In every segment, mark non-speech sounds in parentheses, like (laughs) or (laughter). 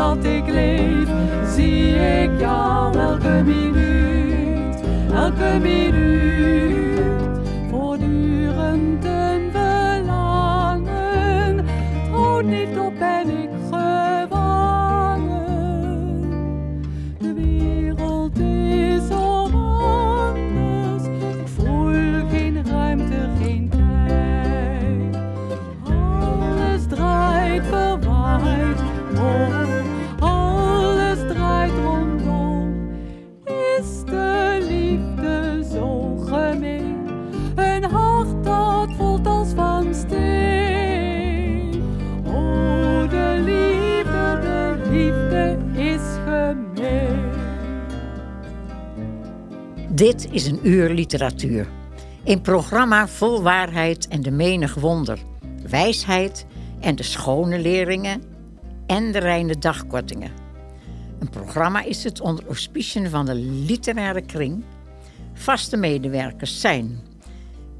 dat ik leef, zie ik jou. Elke minuut, elke minuut, Dit is een uur literatuur. Een programma vol waarheid en de menig wonder. Wijsheid en de schone leringen en de reine dagkortingen. Een programma is het onder auspiciën van de literaire kring. Vaste medewerkers zijn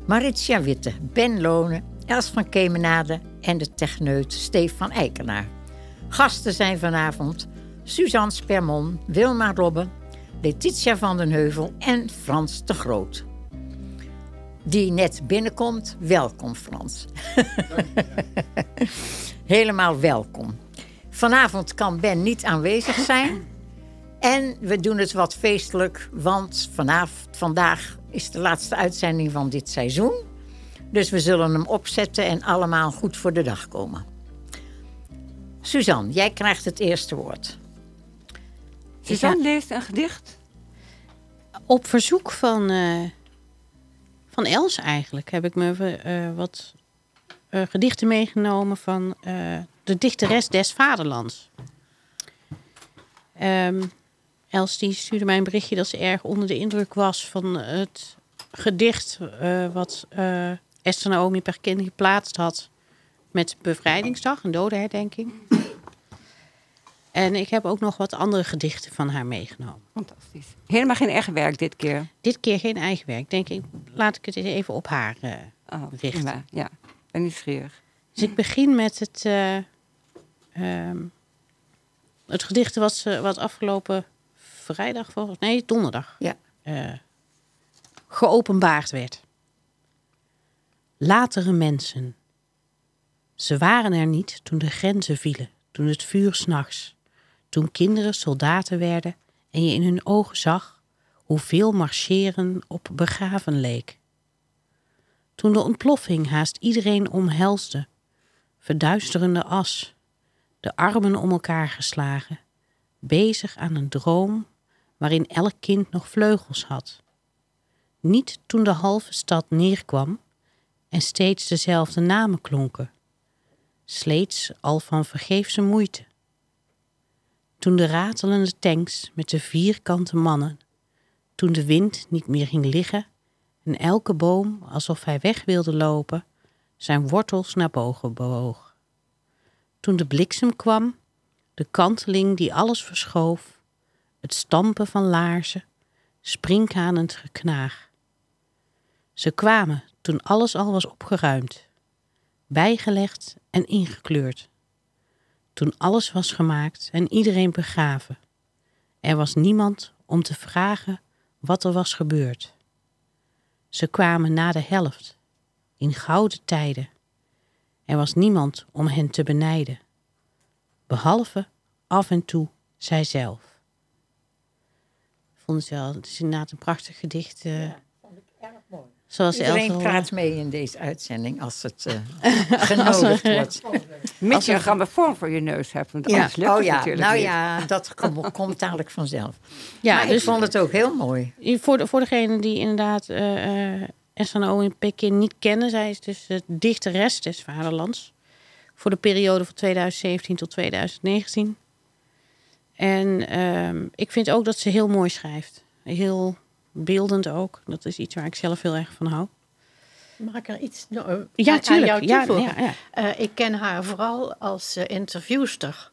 Maritia Witte, Ben Lonen, Els van Kemenade en de techneut Stefan Eikenaar. Gasten zijn vanavond Suzanne Spermon, Wilma Robbe, Letitia van den Heuvel en Frans de Groot. Die net binnenkomt, welkom Frans. (laughs) Helemaal welkom. Vanavond kan Ben niet aanwezig zijn. En we doen het wat feestelijk, want vanavond, vandaag is de laatste uitzending van dit seizoen. Dus we zullen hem opzetten en allemaal goed voor de dag komen. Suzanne, jij krijgt het eerste woord. Suzanne leest een gedicht. Op verzoek van, eh, van Els eigenlijk heb ik me eh, wat eh, gedichten meegenomen van de dichteres des vaderlands. Ehm, Els die stuurde mij een berichtje dat ze erg onder de indruk was van het gedicht wat Esther Naomi per kind geplaatst had met bevrijdingsdag, een dodenherdenking. En ik heb ook nog wat andere gedichten van haar meegenomen. Fantastisch. Helemaal geen eigen werk dit keer. Dit keer geen eigen werk. Denk ik, laat ik het even op haar Oh, richten. prima. Ja, ben nieuwsgierig. Dus ik begin met het, eh, ehm, het gedicht wat, eh, wat afgelopen vrijdag, volgens nee, donderdag, Ja. eh, geopenbaard werd. Latere mensen. Ze waren er niet toen de grenzen vielen, toen het vuur s'nachts, toen kinderen soldaten werden en je in hun ogen zag hoeveel marcheren op begraven leek. Toen de ontploffing haast iedereen omhelsde, verduisterende as, de armen om elkaar geslagen, bezig aan een droom waarin elk kind nog vleugels had. Niet toen de halve stad neerkwam en steeds dezelfde namen klonken, sleets al van vergeefse moeite. Toen de ratelende tanks met de vierkante mannen, toen de wind niet meer ging liggen en elke boom, alsof hij weg wilde lopen, zijn wortels naar boven bewoog. Toen de bliksem kwam, de kanteling die alles verschoof, het stampen van laarzen, sprinkhanend geknaag. Ze kwamen toen alles al was opgeruimd, bijgelegd en ingekleurd. Toen alles was gemaakt en iedereen begraven. Er was niemand om te vragen wat er was gebeurd. Ze kwamen na de helft, in gouden tijden. Er was niemand om hen te benijden, behalve af en toe zijzelf. Ik vond het wel, het is inderdaad een prachtig gedicht. eh, Zoals Iedereen praat mee in deze uitzending als het eh, (laughs) genodigd wordt. Mits je een grammofoon voor je neus hebt. Want Ja. lukt Oh ja, natuurlijk nou niet. ja, dat kom- (laughs) komt dadelijk vanzelf. Ja, maar ik dus vond het ook heel mooi. voor, de, voor degene die inderdaad eh eh SNO in Pekin niet kennen, zij is dus de dichteres des vaderlands. Voor de periode van 2017 tot 2019. En ehm, ik vind ook dat ze heel mooi schrijft. Heel beeldend ook. Dat is iets waar ik zelf heel erg van hou. Mag ik er iets no- eh, Ja, aan- aan tuurlijk. jou Ja, toevoegen? ja, ja. Eh, ik ken haar vooral als eh, interviewster.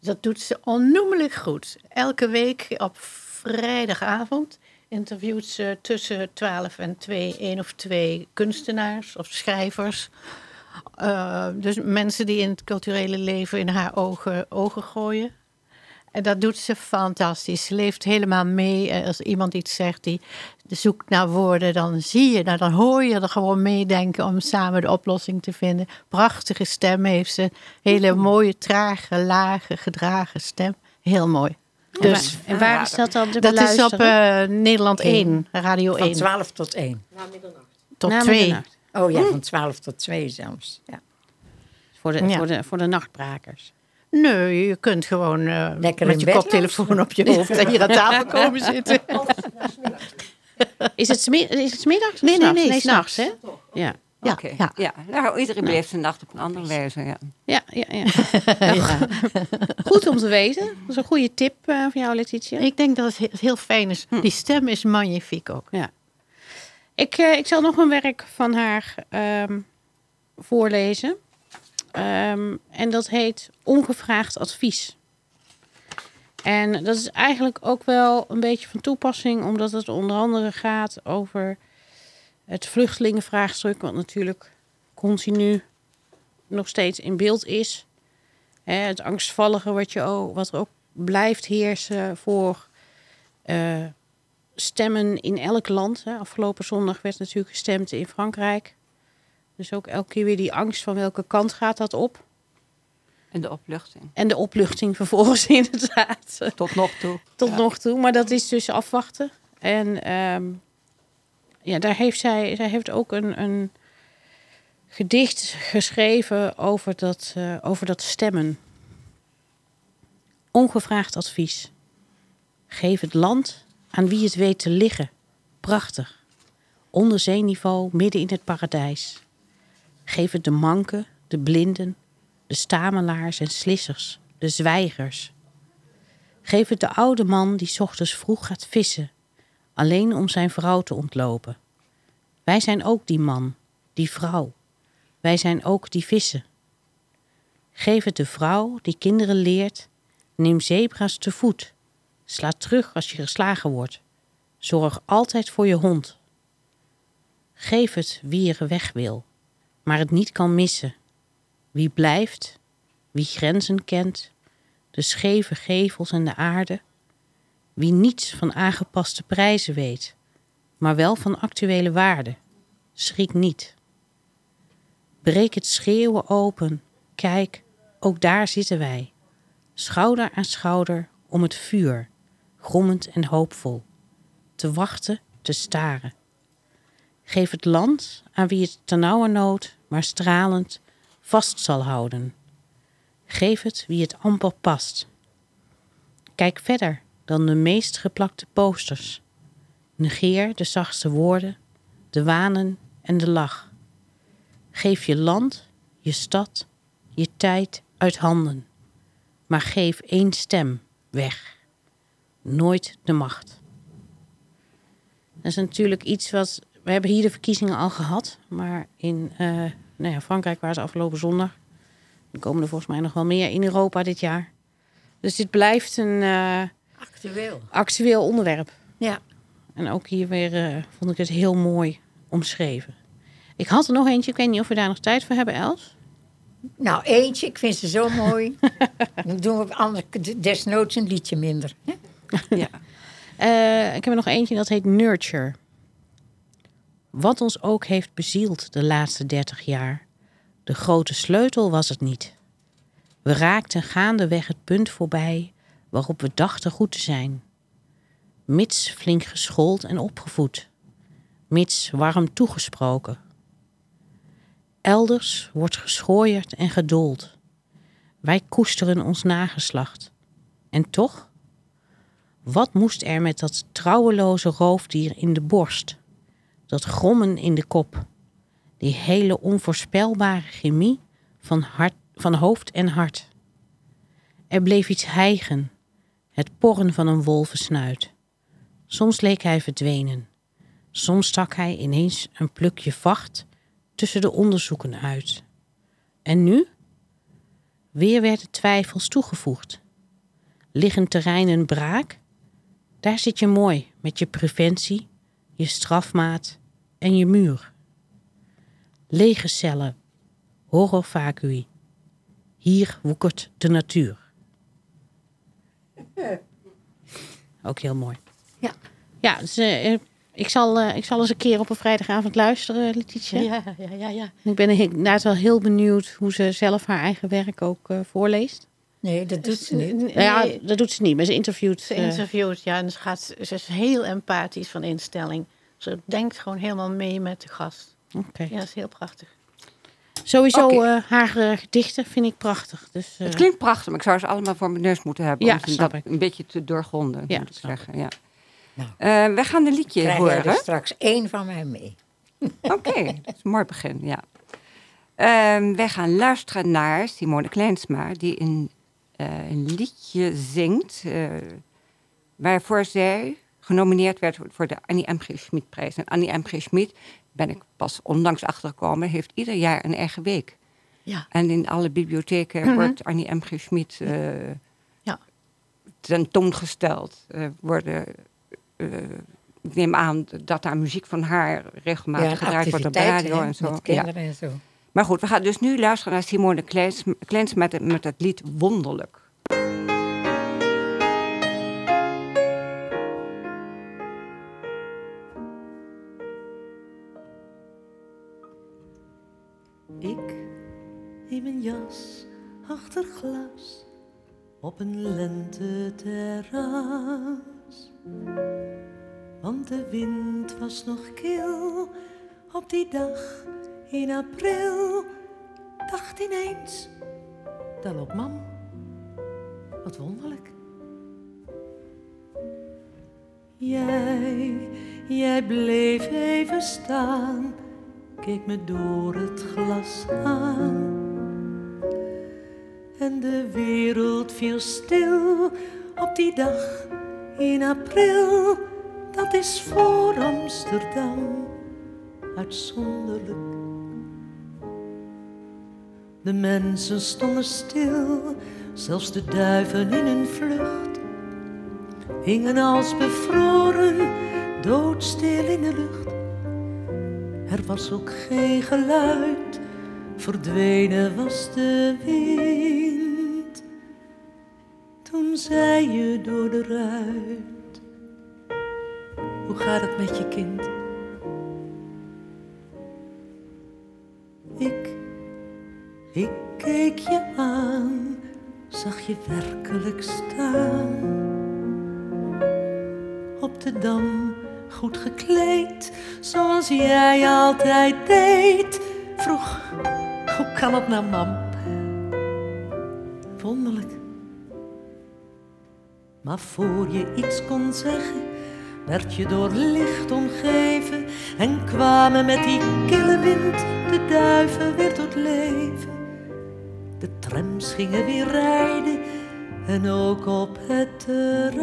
Dat doet ze onnoemelijk goed. Elke week op vrijdagavond interviewt ze tussen 12 en 2 één of twee kunstenaars of schrijvers. Dus mensen die in het culturele leven in haar ogen, ogen gooien. En dat doet ze fantastisch. Ze leeft helemaal mee. Als iemand iets zegt die zoekt naar woorden, dan zie je, nou, dan hoor je er gewoon meedenken om samen de oplossing te vinden. Prachtige stem heeft ze. Hele mooie, trage, lage, gedragen stem. Heel mooi. Dus en waar is dat dan te dat is op eh, Nederland 1, Radio Van 1. 12 tot 1. Tot Na 2. middernacht. Oh ja, van 12 tot 2 zelfs. Ja. Voor de, Ja. voor, de, voor de nachtbrakers. Nee, je kunt gewoon eh, Lekker met je koptelefoon op je hoofd en hier aan tafel (laughs) komen zitten. Is het, is het 's middags? of Nee, nee, nee, nee s'nachts, hè? Ja. Ja, Oké. ja. ja. Nou, iedereen beleeft zijn nacht op een andere wijze. Ja. Ja, ja, ja. (laughs) Nou, Goed om te weten. Dat is een goede tip eh, van jou, Letitia. Ik denk dat het he- heel fijn is. Die stem is magnifiek ook. Ja. Ik, eh, ik zal nog een werk van haar ehm, voorlezen. Ehm, en dat heet Ongevraagd advies. En dat is eigenlijk ook wel een beetje van toepassing, omdat het onder andere gaat over het vluchtelingenvraagstuk, wat natuurlijk continu nog steeds in beeld is. Het angstvallige wat, je ook, wat er ook blijft heersen voor eh, stemmen in elk land. Afgelopen zondag werd natuurlijk gestemd in Frankrijk. Dus ook elke keer weer die angst van welke kant gaat dat op. En de opluchting. En de opluchting vervolgens (laughs) inderdaad. Tot nog toe. Tot Ja. nog toe. Maar dat is dus afwachten. En ehm, ja, daar heeft zij, zij heeft ook een, een gedicht geschreven over dat, eh, over dat stemmen. Ongevraagd advies. Geef het land aan wie het weet te liggen. Prachtig. Onder zeeniveau, midden in het paradijs. Geef het de manken, de blinden, de stamelaars en slissers, de zwijgers. Geef het de oude man die ochtends vroeg gaat vissen, alleen om zijn vrouw te ontlopen. Wij zijn ook die man, die vrouw. Wij zijn ook die vissen. Geef het de vrouw die kinderen leert, neem zebra's te voet. Sla terug als je geslagen wordt. Zorg altijd voor je hond. Geef het wie er weg wil, maar het niet kan missen. Wie blijft, wie grenzen kent, de scheve gevels en de aarde. Wie niets van aangepaste prijzen weet, maar wel van actuele waarde, schrik niet. Breek het schreeuwen open, kijk, ook daar zitten wij, schouder aan schouder om het vuur, grommend en hoopvol, te wachten, te staren. Geef het land aan wie het ternauwernood, maar stralend, vast zal houden. Geef het wie het amper past. Kijk verder dan de meest geplakte posters. Negeer de zachtste woorden, de wanen en de lach. Geef je land, je stad, je tijd uit handen. Maar geef één stem weg. Nooit de macht. Dat is natuurlijk iets wat. We hebben hier de verkiezingen al gehad. Maar in eh, nou ja, Frankrijk waren ze afgelopen zondag. Er komen er volgens mij nog wel meer in Europa dit jaar. Dus dit blijft een eh, Actueel. actueel onderwerp. Ja. En ook hier weer eh, vond ik het heel mooi omschreven. Ik had er nog eentje. Ik weet niet of we daar nog tijd voor hebben, Els. Nou, eentje, ik vind ze zo mooi. (laughs) Dan doen we anders desnoods een liedje minder. hè? (laughs) Ja. Ik heb er nog eentje dat heet Nurture. Wat ons ook heeft bezield de laatste dertig jaar. De grote sleutel was het niet. We raakten gaandeweg het punt voorbij waarop we dachten goed te zijn. Mits flink geschoold en opgevoed. Mits warm toegesproken. Elders wordt geschooierd en gedoold. Wij koesteren ons nageslacht. En toch? Wat moest er met dat trouweloze roofdier in de borst? Dat grommen in de kop? Die hele onvoorspelbare chemie van, hart, van hoofd en hart? Er bleef iets hijgen, het porren van een wolvensnuit. Soms leek hij verdwenen. Soms stak hij ineens een plukje vacht tussen de onderzoeken uit. En nu? Weer werden twijfels toegevoegd. Liggen terreinen braak? Daar zit je mooi met je preventie, je strafmaat en je muur. Lege cellen, horror vacui. Hier woekert de natuur. (laughs) Ook heel mooi. Ja. Ja, dus, eh, eh, ik, zal, eh, ik zal eens een keer op een vrijdagavond luisteren, Letitia. Ja, ja, ja, ja. Ik ben inderdaad wel heel benieuwd hoe ze zelf haar eigen werk ook voorleest. Nee, dat doet ze niet. Nee, ja, dat doet ze niet, maar ze interviewt. Ze interviewt, ja, en ze, gaat, ze is heel empathisch van instelling. Ze denkt gewoon helemaal mee met de gast. Oké. Ja, dat is heel prachtig. Sowieso eh, haar eh, gedichten vind ik prachtig. Dus, eh, Het klinkt prachtig, maar ik zou ze allemaal voor mijn neus moeten hebben. Ja, om dat ik. een beetje te doorgronden, Ja, moet ik zeggen. Ja. Nou. Eh, we gaan een liedje Krijg horen. er straks één van mij mee. Oké, (laughs) dat is een mooi begin, ja. Ehm, wij gaan luisteren naar Simone Kleinsma, die een, eh, een liedje zingt... eh, waarvoor zij genomineerd werd voor de Annie M. G. Schmid-prijs. En Annie M. G. Schmid, ben ik pas onlangs achtergekomen, heeft ieder jaar een eigen week. Ja. En in alle bibliotheken (clears throat) wordt Annie M. G. Schmid eh, Ja. tentoongesteld. Er worden, eh, ik neem aan dat daar muziek van haar regelmatig Ja, gedraaid wordt op de radio hè, en zo. kinderen en zo. Maar goed, we gaan dus nu luisteren naar Simone Kleins, Kleins met, met het lied Wonderlijk. Op een lenteterras. Want de wind was nog kil op die dag in april. Dacht ineens, daar loopt mam. Wat wonderlijk. Jij, jij bleef even staan, keek me door het glas aan. En de wereld viel stil op die dag in april. Dat is voor Amsterdam uitzonderlijk. De mensen stonden stil, zelfs de duiven in hun vlucht hingen als bevroren, doodstil in de lucht. Er was ook geen geluid, verdwenen was de wind. Toen zei je door de ruit, hoe gaat het met je kind? Ik, ik keek je aan, zag je werkelijk staan op de dam, goed gekleed, zoals jij altijd deed. Vroeg, hoe kan het nou, mam? Wonderlijk. Maar voor je iets kon zeggen, werd je door licht omgeven en kwamen met die kille wind de duiven weer tot leven. De trams gingen weer rijden en ook op het terras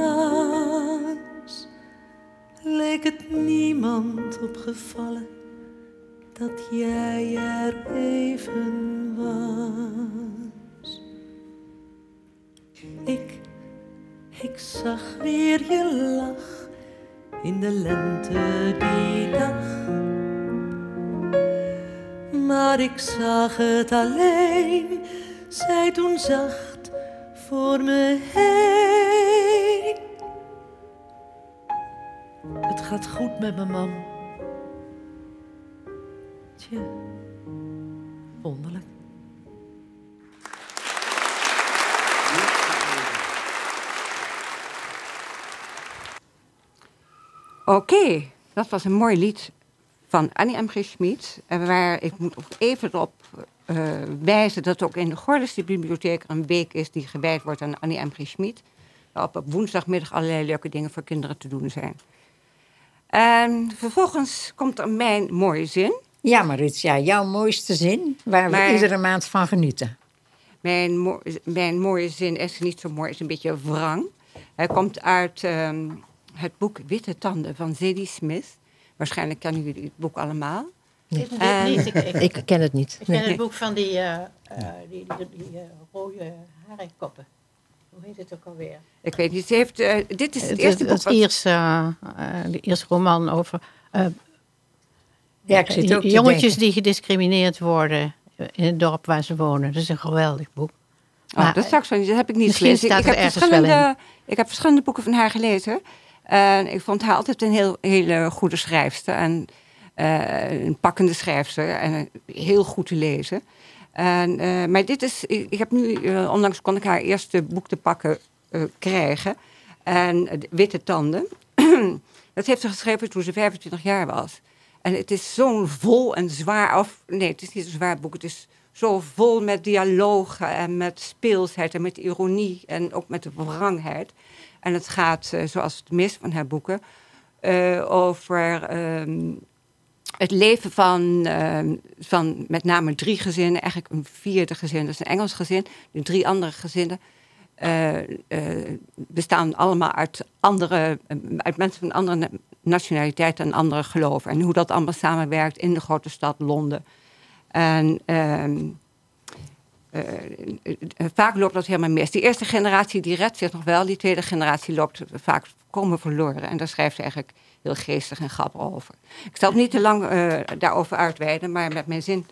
leek het niemand opgevallen dat jij er even was. Ik, ik zag weer je lach in de lente die dag. Maar ik zag het alleen, zij toen zacht voor me heen. Het gaat goed met mijn mam. Tje, wonderlijk. Oké, dat was een mooi lied van Annie M. G. Schmid. En waar ik moet even erop eh, wijzen dat ook in de Gorlische Bibliotheek een week is die gewijd wordt aan Annie M. G. Schmid. Waarop op woensdagmiddag allerlei leuke dingen voor kinderen te doen zijn. En vervolgens komt er mijn mooie zin. Ja, Maritia, jouw mooiste zin waar we iedere maand van genieten. Mijn, mo- mijn mooie zin is niet zo mooi, is een beetje wrang. Hij komt uit ehm, het boek Witte Tanden van Zadie Smith. Waarschijnlijk kennen jullie het boek allemaal. Ik ken En- het niet. Ik, ik, Ik ken het niet. ik ken Nee. het boek van die, eh, eh, die, die, die, eh, rode harenkoppen. Hoe heet het ook alweer? Ik weet niet, ze heeft, eh, dit is het, Het, eerste het, boek het eh, eh, de Ierse roman over eh, Ja, ik zit ook te jongetjes die gediscrimineerd worden in het dorp waar ze wonen. Dat is een geweldig boek. Oh, Maar, dat, zou ik zo niet, dat heb ik niet misschien gelezen. ik, heb verschillende, ik heb verschillende boeken van haar gelezen. En ik vond haar altijd een heel, hele goede schrijfster. En eh, een pakkende schrijfster. En heel goed te lezen. En, eh, maar dit is... Ik heb nu... eh, onlangs kon ik haar eerste boek te pakken krijgen. En Witte Tanden. (clears throat) dat heeft ze geschreven toen ze 25 jaar was. En het is zo'n vol en zwaar... Of, nee, het is niet een zwaar boek. Het is zo vol met dialogen en met speelsheid en met ironie en ook met de wrangheid. En het gaat, eh, zoals het meeste van haar boeken, eh, over ehm, het leven van, ehm, van met name drie gezinnen, eigenlijk een vierde gezin, dat is een Engels gezin. De drie andere gezinnen eh, bestaan allemaal uit, andere, uit mensen van andere na- nationaliteiten en andere geloven. En hoe dat allemaal samenwerkt in de grote stad Londen. En ehm, eh, eh, eh, vaak loopt dat helemaal mis. Die eerste generatie die redt zich nog wel, die tweede generatie loopt vaak komen verloren. En daar schrijft ze eigenlijk heel geestig en grappig over. Ik zal het niet te lang eh, daarover uitweiden, maar met mijn zin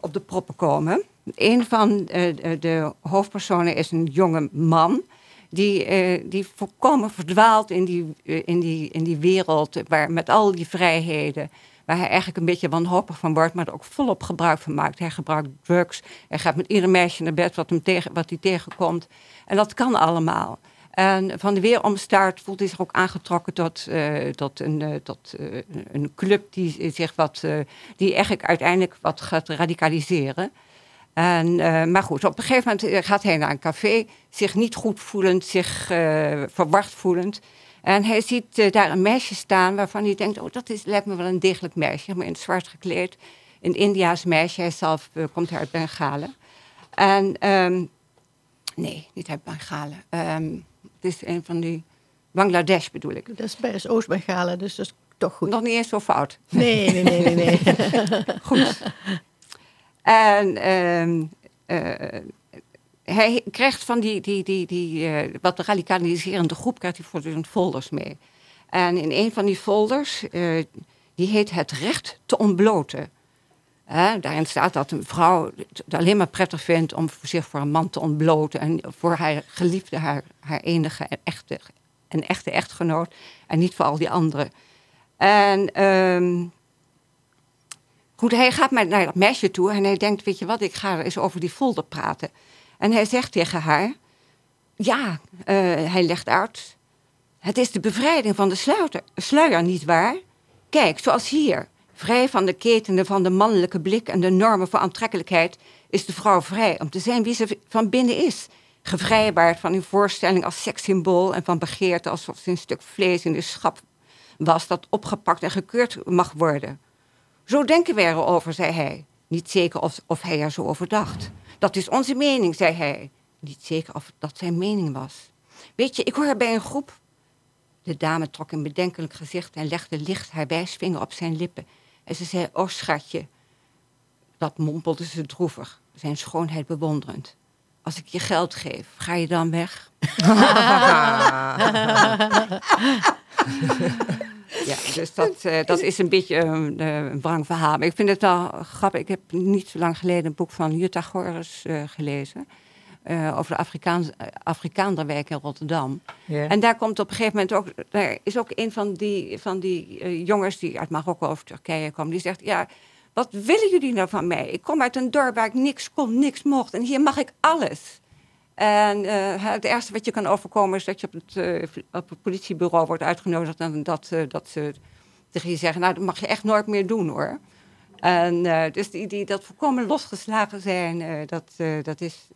op de proppen komen. Een van eh, de- hoofdpersonen is een jonge man. Die, eh, die volkomen verdwaalt in die, eh, in, die, in die wereld waar, met al die vrijheden. Waar hij eigenlijk een beetje wanhopig van wordt, maar er ook volop gebruik van maakt. Hij gebruikt drugs. Hij gaat met ieder meisje naar bed wat, hem tegen, wat hij tegenkomt. En dat kan allemaal. En van de weeromstaart voelt hij zich ook aangetrokken tot, eh, tot, een, eh, tot eh, een club die zich wat, die eigenlijk uiteindelijk wat gaat radicaliseren. En, maar goed, op een gegeven moment gaat hij naar een café, zich niet goed voelend, zich verward voelend. En hij ziet eh, daar een meisje staan waarvan hij denkt, oh, dat is, lijkt me wel een degelijk meisje, maar in het zwart gekleed. Een Indiaas meisje, hij zelf eh, komt uit Bengalen. En, ehm, nee, niet uit Bengalen. Ehm, het is een van die, Bangladesh bedoel ik. Dat is Oost-Bengalen, dus dat is toch goed. Nog niet eens zo fout. Nee, nee, nee, nee. nee. (laughs) (laughs) Goed. En eh, hij krijgt van die, die, die, die eh, wat radicaliserende groep, krijgt hij voortdurend folders mee. En in een van die folders, eh, die heet Het recht te ontbloten. Daarin staat dat een vrouw het alleen maar prettig vindt om zich voor een man te ontbloten. En voor haar geliefde, haar, haar enige en echte, en echte echtgenoot. En niet voor al die anderen. En ehm, Goed, hij gaat naar dat meisje toe en hij denkt, weet je wat, ik ga eens over die folder praten. En hij zegt tegen haar, ja, eh, hij legt uit, het is de bevrijding van de sluiter, sluier, niet waar? Kijk, zoals hier, vrij van de ketenen van de mannelijke blik en de normen voor aantrekkelijkheid, is de vrouw vrij om te zijn wie ze van binnen is. Gevrijwaard van uw voorstelling als sekssymbool en van begeerte alsof ze een stuk vlees in de schap was dat opgepakt en gekeurd mag worden. Zo denken wij erover, zei hij. Niet zeker of, of hij er zo over dacht. Dat is onze mening, zei hij. Niet zeker of dat zijn mening was. Weet je, ik hoor bij een groep. De dame trok een bedenkelijk gezicht en legde licht haar wijsvinger op zijn lippen. En ze zei, oh schatje. Dat mompelde ze droevig, zijn schoonheid bewonderend. Als ik je geld geef, ga je dan weg? (laughs) (laughs) (laughs) Ja, dus dat, eh, dat is een beetje een, eh, een wrang verhaal. Maar ik vind het wel grappig. Ik heb niet zo lang geleden een boek van Jutta Goris eh, gelezen. eh, over de Afrikaans, Afrikaanderwijk in Rotterdam. En daar komt op een gegeven moment ook... Daar is ook een van die, van die jongens die uit Marokko of Turkije komen. Die zegt, ja, wat willen jullie nou van mij? Ik kom uit een dorp waar ik niks kon, niks mocht. En hier mag ik alles. En eh, het ergste wat je kan overkomen is dat je op het, eh, op het politiebureau wordt uitgenodigd en dat, eh, dat ze tegen je zeggen, nou dat mag je echt nooit meer doen hoor. En eh, dus die, die dat volkomen losgeslagen zijn, eh, dat, eh, dat is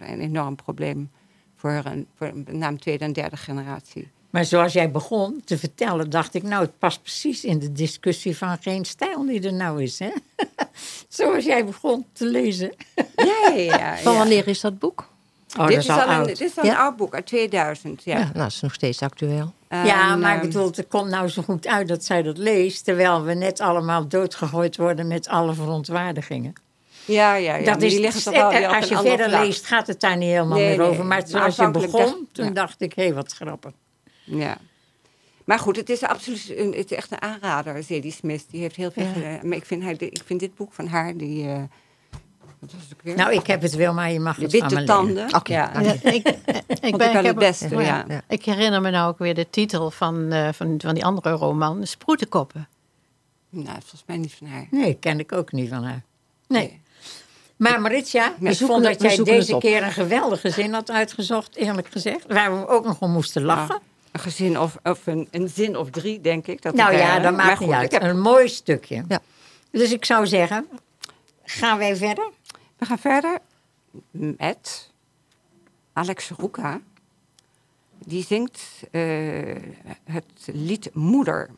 een enorm probleem voor, een, voor met name tweede en derde generatie. Maar zoals jij begon te vertellen, dacht ik, nou, het past precies in de discussie van geen stijl die er nou is. Hè? (laughs) zoals jij begon te lezen. Ja, ja, ja. Van wanneer is dat boek? Oh, dit, dat is al al een, oud. dit is al een Ja? oud boek uit 2000. Ja, Ja, nou, dat is nog steeds actueel. ja, En, maar ehm, ik bedoel, het komt nou zo goed uit dat zij dat leest... terwijl we net allemaal doodgegooid worden met alle verontwaardigingen. Ja, ja, ja. dat is, die liggen toch wel weer op als je verder vlak. leest, gaat het daar niet helemaal Nee, meer nee. over. Maar Maar zoals je begon, dacht- toen ja. dacht ik, hé, hey, wat grappig. Ja. Maar goed, het is absoluut een, het is echt een aanrader, Zadie Smith. Die heeft heel veel Ja. gedaan. Maar ik vind, haar, ik vind dit boek van haar, die... eh, wat was het ook weer? Nou, ik heb het wel, maar je mag de het van me witte tanden. Oké, ja. ik, ik, ik ben, wel ik, het beste, ja. ja. Ja. ik herinner me nou ook weer de titel van, eh, van, van die andere roman, Sproetenkoppen. Nou, volgens mij niet van haar. Nee, ken ik ook niet van haar. Nee. Nee. Maar Maritja, We ik vond dat jij deze keer een geweldige zin had uitgezocht, eerlijk gezegd. Waar we ook nog om moesten lachen. Een gezin of, of een, een zin of drie, denk ik. Dat nou ja, waren. dat maakt goed, niet uit. heb- Een mooi stukje. Ja. Dus ik zou zeggen, gaan wij verder? We gaan verder met Alex Roeka. Die zingt eh, het lied Moeder.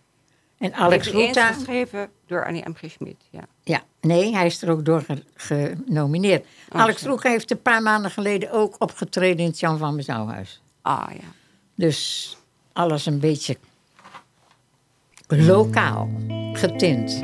En Alex Roeta, geschreven door Annie M. G. Schmid. Ja. ja, nee, hij is er ook door ge- genomineerd. Oh, Alex zo. Roeta heeft een paar maanden geleden ook opgetreden in het Jan van Bezouwhuis. Ah ja. Dus alles een beetje lokaal getint.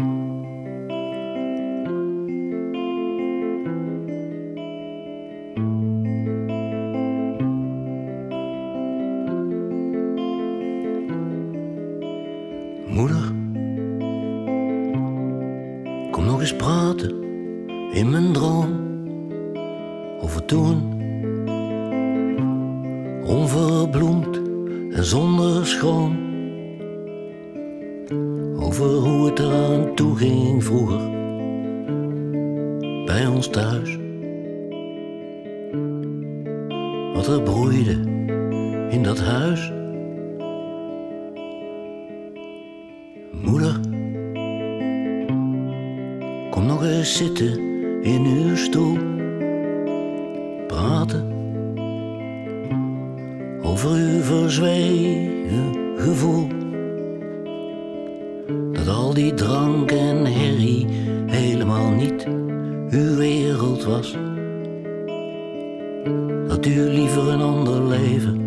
Liever een ander leven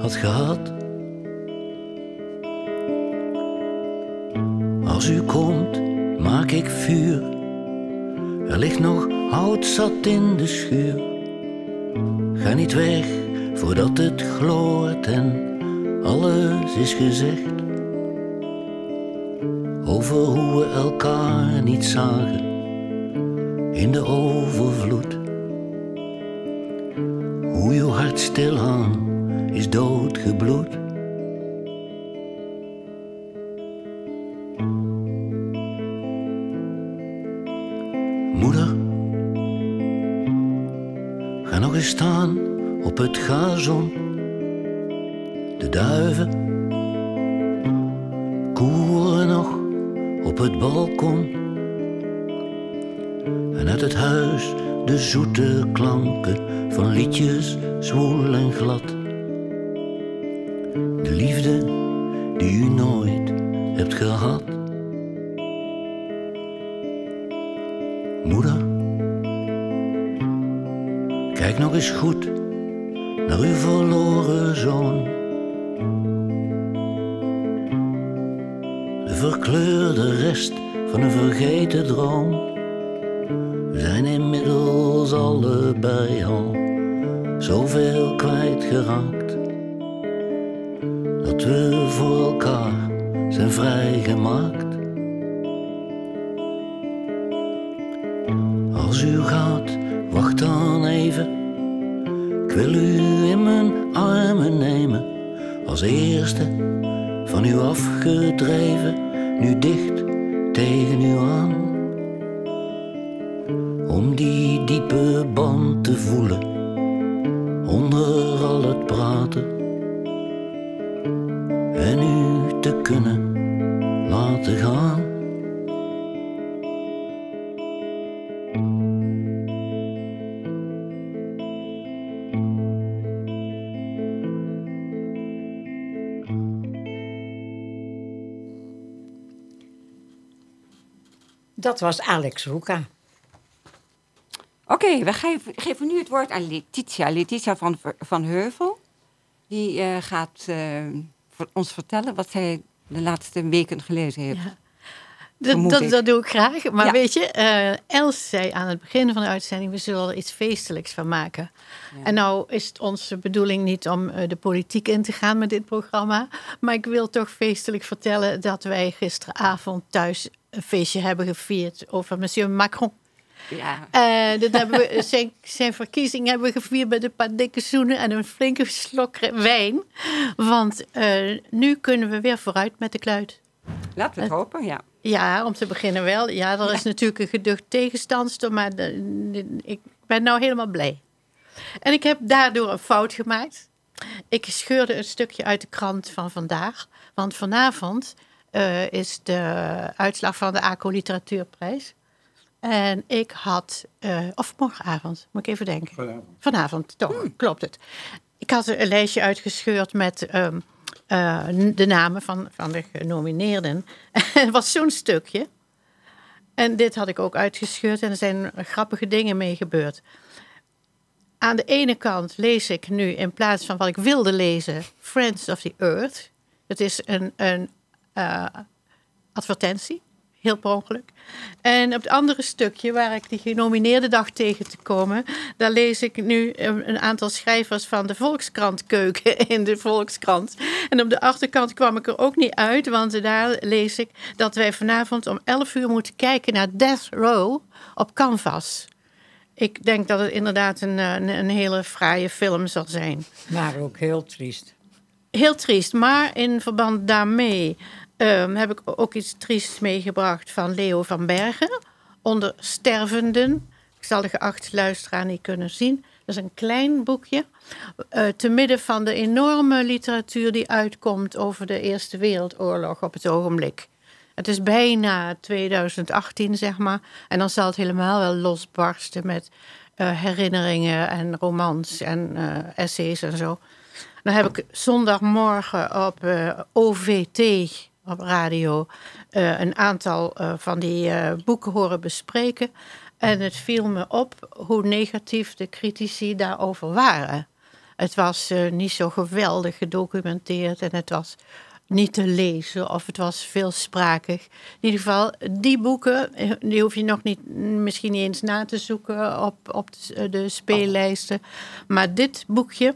had gehad. Als u komt, maak ik vuur. Er ligt nog hout zat in de schuur. Ga niet weg voordat het gloort en alles is gezegd. Over hoe we elkaar niet zagen in de overvloed. Hoe uw hart stilaan is doodgebloed. Moeder, ga nog eens staan op het gazon. De duiven koeren nog op het balkon. En uit het huis de zoete klanken van liedjes zwoel en glad. De liefde die u nooit hebt gehad. Moeder, kijk nog eens goed naar uw verloren zoon. Tegen u aan. Om die diepe band te voelen, onder al het praten. En u te kunnen laten gaan. Dat was Alex Roeka. Oké, we geven, geven nu het woord aan Letitia. Letitia van, Ver- van Heuvel. Die eh, gaat voor ons vertellen wat zij de laatste weken gelezen heeft. Ja. Dat, dat, doe ik graag. Maar Ja. weet je, eh, Els zei aan het begin van de uitzending... we zullen er iets feestelijks van maken. En nou is het onze bedoeling niet om eh, de politiek in te gaan met dit programma. Maar ik wil toch feestelijk vertellen... dat wij gisteravond thuis een feestje hebben gevierd... over monsieur Macron. Ja. Eh, dat hebben we, (laughs) zijn, zijn verkiezing hebben we gevierd met een paar dikke zoenen en een flinke slok wijn. Want eh, nu kunnen we weer vooruit met de kluit. Laten we het hopen, ja. Ja, om te beginnen wel. Ja, er is natuurlijk een geducht tegenstandster, maar ik ben nou helemaal blij. En ik heb daardoor een fout gemaakt. Ik scheurde een stukje uit de krant van vandaag. Want vanavond eh, is de uitslag van de ACO Literatuurprijs. En ik had, eh, of morgenavond, moet ik even denken. Vanavond. Vanavond, toch, klopt het. Ik had een lijstje uitgescheurd met ehm, eh, de namen van, van de genomineerden. (laughs) Het was zo'n stukje. En dit had ik ook uitgescheurd en er zijn grappige dingen mee gebeurd. Aan de ene kant lees ik nu in plaats van wat ik wilde lezen, Friends of the Earth. Het is een, een eh, advertentie, heel per ongeluk. En op het andere stukje, waar ik die genomineerde dag tegen te komen, daar lees ik nu een, een aantal schrijvers van de Volkskrant keuken (laughs) in de Volkskrant. En op de achterkant kwam ik er ook niet uit, want daar lees ik dat wij vanavond om 11 uur moeten kijken naar Death Row op Canvas. Ik denk dat het inderdaad een, eh, een, een hele fraaie film zal zijn. Maar ook heel triest. Heel triest, maar in verband daarmee ehm, heb ik ook iets triests meegebracht van Leo van Bergen. Onder stervenden. Ik zal de geachte luisteraar niet kunnen zien. Dat is een klein boekje. eh, te midden van de enorme literatuur die uitkomt over de Eerste Wereldoorlog op het ogenblik. Het is bijna 2018, zeg maar. En dan zal het helemaal wel losbarsten met eh, herinneringen en romans en eh, essays en zo. Dan heb ik zondagmorgen op OVT, op radio, eh, een aantal eh, van die eh, boeken horen bespreken. En het viel me op hoe negatief de critici daarover waren. Het was niet zo geweldig gedocumenteerd en het was niet te lezen of het was veelsprakig. In ieder geval, die boeken, die hoef je nog niet, misschien niet eens na te zoeken op, op de, de speellijsten. Maar dit boekje,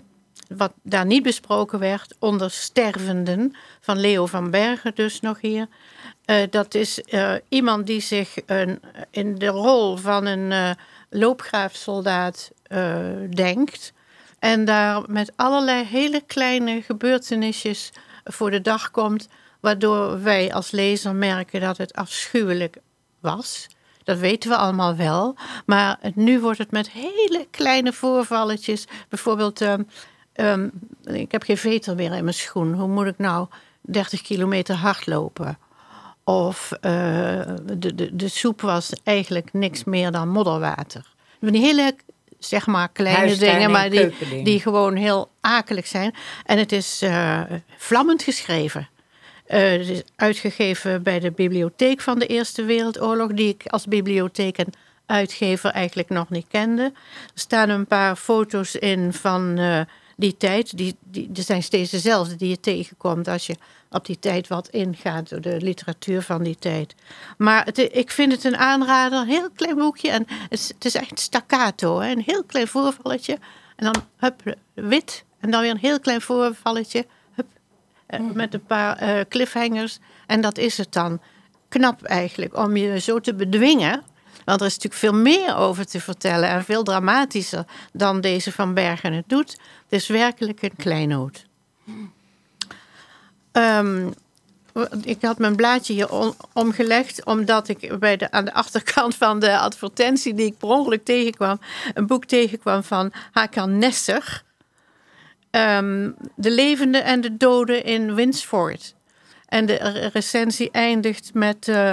wat daar niet besproken werd, Onder Stervenden, van Leo van Bergen dus nog hier. Eh, dat is eh, iemand die zich een, in de rol van een eh, loopgraafsoldaat denkt. En daar met allerlei hele kleine gebeurtenisjes voor de dag komt. Waardoor wij als lezer merken dat het afschuwelijk was. Dat weten we allemaal wel. Maar nu wordt het met hele kleine voorvalletjes. Bijvoorbeeld, ehm, ik heb geen veter meer in mijn schoen. Hoe moet ik nou 30 kilometer hardlopen? Of eh, de, de, de soep was eigenlijk niks meer dan modderwater. Van Die hele, zeg maar, kleine Huistuin- dingen, en maar die, die gewoon heel akelig zijn. En het is eh, vlammend geschreven. Eh, het is uitgegeven bij de bibliotheek van de Eerste Wereldoorlog, die ik als bibliotheek en uitgever eigenlijk nog niet kende. Er staan een paar foto's in van die tijd. Die, die, er zijn steeds dezelfde die je tegenkomt als je op die tijd wat ingaat door de literatuur van die tijd. Maar het, ik vind het een aanrader, een heel klein boekje. En het, is- het is echt staccato, hè? een heel klein voorvalletje. En dan hup, wit. En dan weer een heel klein voorvalletje. Hup, eh, met een paar eh, cliffhangers. En dat is het dan. Knap eigenlijk om je zo te bedwingen. Want er is natuurlijk veel meer over te vertellen. En veel dramatischer dan deze van Bergen het doet. Het is werkelijk een kleinoot. Ehm, ik had mijn blaadje hier om- omgelegd, omdat ik bij de, aan de achterkant van de advertentie die ik per ongeluk tegenkwam, een boek tegenkwam van Hakan Nesser. Ehm, de levende en de doden in Winsford. En de re- recensie eindigt met eh,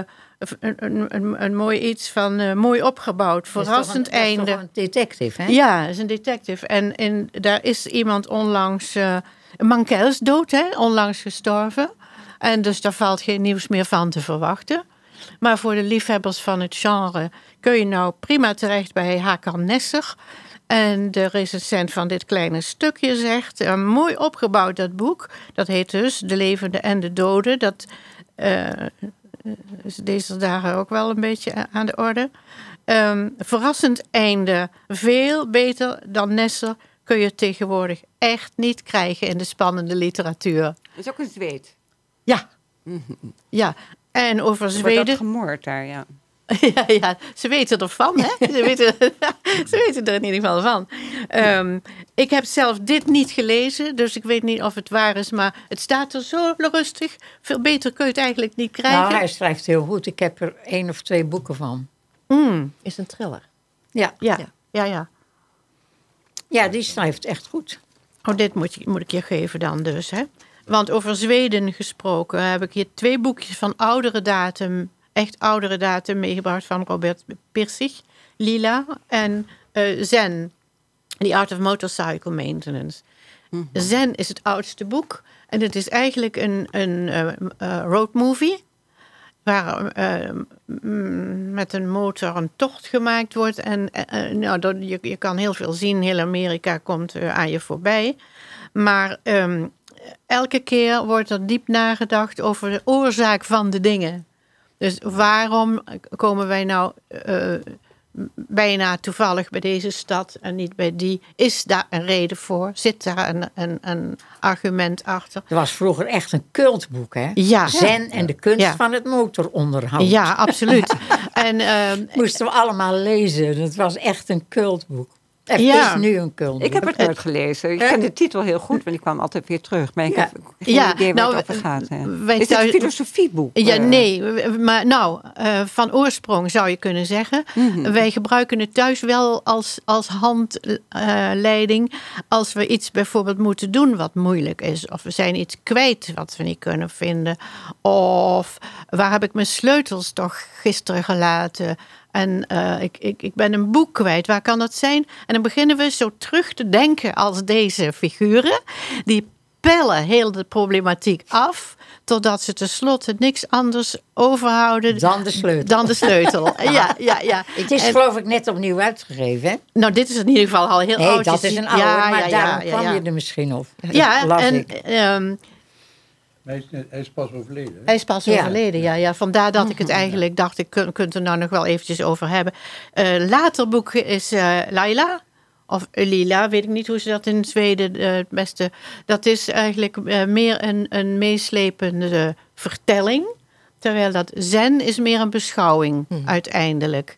een, een, een, een mooi iets van eh, mooi opgebouwd, verrassend einde. Dat is een detective, hè? Ja, dat is een detective. En in, daar is iemand onlangs... eh Mankels dood, hè? Onlangs gestorven. En dus daar valt geen nieuws meer van te verwachten. Maar voor de liefhebbers van het genre kun je nou prima terecht bij Hakan Nesser. En de recensent van dit kleine stukje zegt, eh, mooi opgebouwd dat boek. Dat heet dus De Levende en de Doden. Dat eh, is deze dagen ook wel een beetje aan de orde. Ehm, verrassend einde. Veel beter dan Nesser kun je tegenwoordig echt niet krijgen in de spannende literatuur. Dat is ook een zweet. Ja. (laughs) Ja. En over Er wordt Zweden. dat gemoord daar, ja. (laughs) ja, ja, ze weten ervan, hè? (laughs) Ze weten, (laughs) ze weten er in ieder geval van. Ehm, ik heb zelf dit niet gelezen, dus ik weet niet of het waar is, maar het staat er zo rustig. Veel beter kun je het eigenlijk niet krijgen. Nou, hij schrijft heel goed. Ik heb er één of twee boeken van. Mm, Is een thriller. Ja, ja, ja, ja. ja die schrijft echt goed. Oh, dit moet, je, moet ik je geven dan dus, hè? Want over Zweden gesproken heb ik hier twee boekjes van oudere datum, echt oudere datum meegebracht van Robert Pirsig, Lila en eh, Zen, The Art of Motorcycle Maintenance. Zen is het oudste boek en het is eigenlijk een, een eh, eh, road movie waar met een motor een tocht gemaakt wordt. En nou, dat, je, je kan heel veel zien. Heel Amerika komt aan je voorbij. Maar ehm, elke keer wordt er diep nagedacht over de oorzaak van de dingen. Dus waarom komen wij nou eh, bijna toevallig bij deze stad en niet bij die? Is daar een reden voor? Zit daar een, een, een argument achter? Er was vroeger echt een cultboek, hè? Ja. Zen en de kunst Ja. van het motoronderhoud. Ja, absoluut. (laughs) en ehm, Moesten we allemaal lezen. Dat was echt een cultbook. Het Ja. is nu een cultboek. Ik heb het nooit gelezen. Ik ken de titel heel goed, want die kwam altijd weer terug. Maar ik Ja. heb geen Ja, idee waar nou, het over gaat. hè. wij Is het een filosofieboek? Ja, Eh, nee, maar nou, eh, van oorsprong zou je kunnen zeggen. Wij gebruiken het thuis wel als, als handleiding als we iets bijvoorbeeld moeten doen wat moeilijk is. Of we zijn iets kwijt wat we niet kunnen vinden. Of waar heb ik mijn sleutels toch gisteren gelaten? En eh, ik, ik, ik ben een boek kwijt, waar kan dat zijn? En dan beginnen we zo terug te denken als deze figuren. Die pellen heel de problematiek af. Totdat ze tenslotte niks anders overhouden Dan de sleutel. dan de sleutel. (laughs) ja, ja, ja. Het is En- geloof ik net opnieuw uitgegeven, hè? nou, dit is in ieder geval al heel Nee, oud. dat is een oude, ja, maar ja, daarom ja, kwam je er misschien op. Ja, (laughs) las en ik. Hij is, net- hij is pas overleden. hè? hij is pas Ja. overleden. Ja, ja. Vandaar dat ik het (laughs) eigenlijk dacht, ik kun, kunt er nou nog wel eventjes over hebben. Eh later boek is eh, Laila. Of Lila, weet ik niet hoe ze dat in Zweden eh, het beste. Dat is eigenlijk eh, meer een, een meeslepende vertelling. Terwijl dat zen is meer een beschouwing uiteindelijk.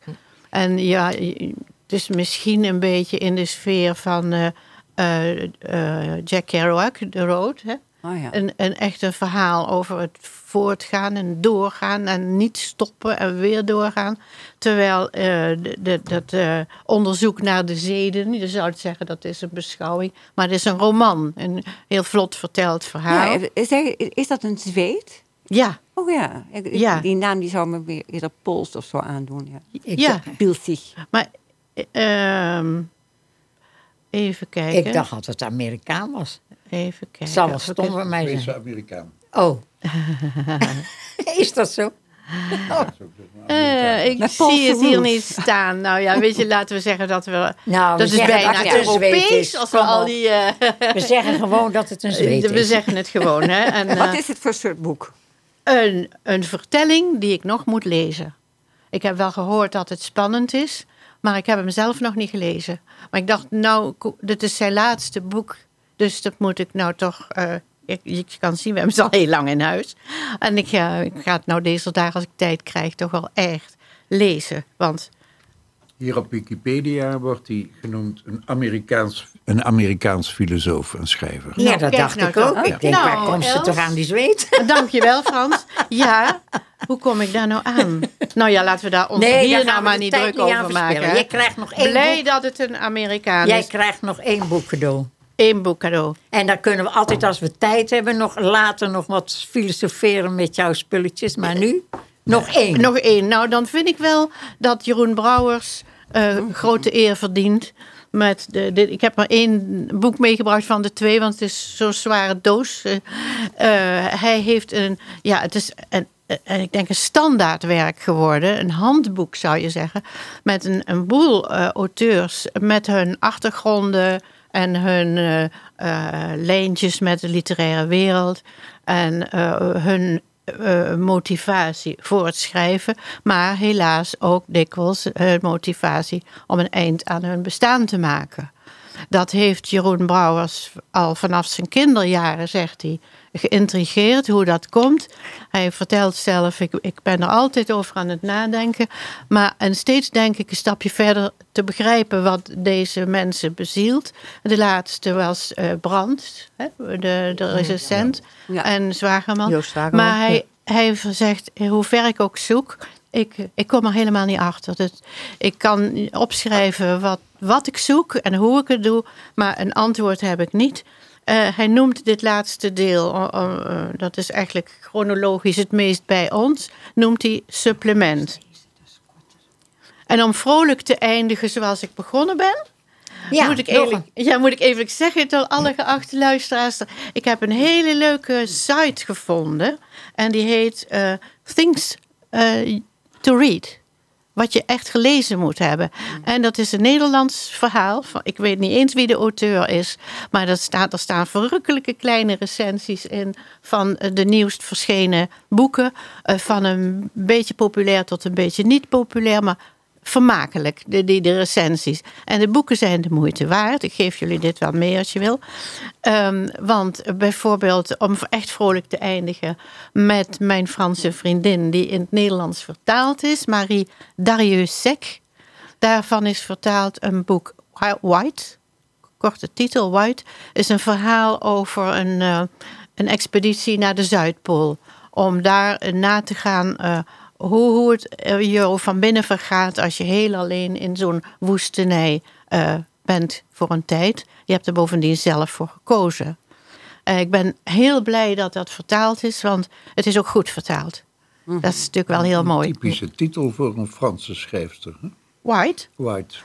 En ja, het is misschien een beetje in de sfeer van eh, eh, eh, Jack Kerouac, The Road. Hè? Oh ja. Een, een echt een verhaal over het voortgaan en doorgaan en niet stoppen en weer doorgaan. Terwijl eh, de, de- dat eh, onderzoek naar de zeden, je zou het zeggen dat is een beschouwing, maar het is een roman. Een heel vlot verteld verhaal. Ja, is, hij- is dat een zweet? ja. Oh ja. Ik- ik- Ja. Die naam die zou me weer eerder Pools of zo aandoen. Ja. Ik, ja. Pilsig. Maar ehm, even kijken. ik dacht dat het Amerikaan was. Even kijken. Het zal wel stom mij zijn. Amerikaan. Oh. (laughs) is dat zo? Een Eh, ik Met zie het hier niet staan. Nou ja, weet je, laten we zeggen dat we... Nou, we dat is bijna Europees, is. als we Kom al op. die... eh, We zeggen gewoon dat het een (laughs) zweet we is. zeggen het gewoon, hè. En, (laughs) Wat eh, is het voor soort boek? een, een vertelling die ik nog moet lezen. Ik heb wel gehoord dat het spannend is, maar ik heb hem zelf nog niet gelezen. Maar ik dacht, nou, dit is zijn laatste boek, dus dat moet ik nou toch... eh, ik, je kan zien, we hebben ze al heel lang in huis. En ik, ga- ik ga het nou deze dagen, als ik tijd krijg, toch wel echt lezen. Want Hier op Wikipedia wordt hij genoemd een Amerikaans, een Amerikaans filosoof en schrijver. Ja, Nou, dat kijk dacht nou ik ook. Ik denk, Nou, waar komt ze toch aan die zweet? (laughs) Dankjewel, Frans. Ja, hoe kom ik daar nou aan? Nou ja, laten we daar ons Nee, hier daar nou maar niet druk over maken. Je krijgt nog één Blij boek. dat het een Amerikaan Jij is. krijgt nog één boek cadeau. Eén boek cadeau. En dan kunnen we altijd, als we tijd hebben, nog later nog wat filosoferen met jouw spulletjes. Maar nu nog één. Nog één. Nou, dan vind ik wel dat Jeroen Brouwers eh, grote eer verdient. Met de, de- ik heb maar één boek meegebracht van de twee, want het is zo'n zware doos. Eh, eh, hij heeft een, ja, het is een eh, ik denk een standaardwerk geworden. Een handboek zou je zeggen. Met een, een boel auteurs met hun achtergronden en hun lijntjes met de literaire wereld. En eh, hun motivatie voor het schrijven. Maar helaas ook dikwijls hun motivatie om een eind aan hun bestaan te maken. Dat heeft Jeroen Brouwers al vanaf zijn kinderjaren, zegt hij, geïntrigeerd hoe dat komt. Hij vertelt zelf, ik, ik ben er altijd over aan het nadenken. Maar en steeds denk ik een stapje verder te begrijpen wat deze mensen bezielt. De laatste was eh Brand, hè, de, de recensent. Ja. En Zwagerman. Joost Zwagerman, Maar hij, hij zegt, hoe ver ik ook zoek, ik, ik kom er helemaal niet achter. Dat, ik kan opschrijven wat, wat ik zoek en hoe ik het doe, maar een antwoord heb ik niet. Eh, hij noemt dit laatste deel, oh, eh, dat is eigenlijk chronologisch het meest bij ons, noemt hij supplement. En om vrolijk te eindigen zoals ik begonnen ben, Ja, moet, ik eerlijk, ja, moet ik even zeggen tot alle geachte luisteraars. Ik heb een hele leuke site gevonden. En die heet eh, Things eh, to Read. Wat je echt gelezen moet hebben. En dat is een Nederlands verhaal. Van, ik weet niet eens wie de auteur is. Maar dat staat, er staan verrukkelijke kleine recensies in. Van eh, de nieuwst verschenen boeken. eh, van een beetje populair tot een beetje niet populair. Maar vermakelijk, de, die, de recensies. En de boeken zijn de moeite waard. Ik geef jullie dit wel mee als je wil. Ehm, want bijvoorbeeld, om echt vrolijk te eindigen... met mijn Franse vriendin, die in het Nederlands vertaald is... Marie Darius-Sec. Daarvan is vertaald een boek White. Korte titel, White. Is een verhaal over een, eh, een expeditie naar de Zuidpool. Om daar na te gaan... eh, hoe, hoe het eh, je van binnen vergaat als je heel alleen in zo'n woestenij eh, bent voor een tijd. Je hebt er bovendien zelf voor gekozen. Eh, ik ben heel blij dat dat vertaald is, want het is ook goed vertaald. Dat is natuurlijk wel heel mooi. Typische titel voor een Franse schrijfster. Hè? White? White.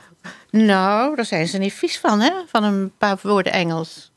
Nou, daar zijn ze niet vies van, hè? Van een paar woorden Engels.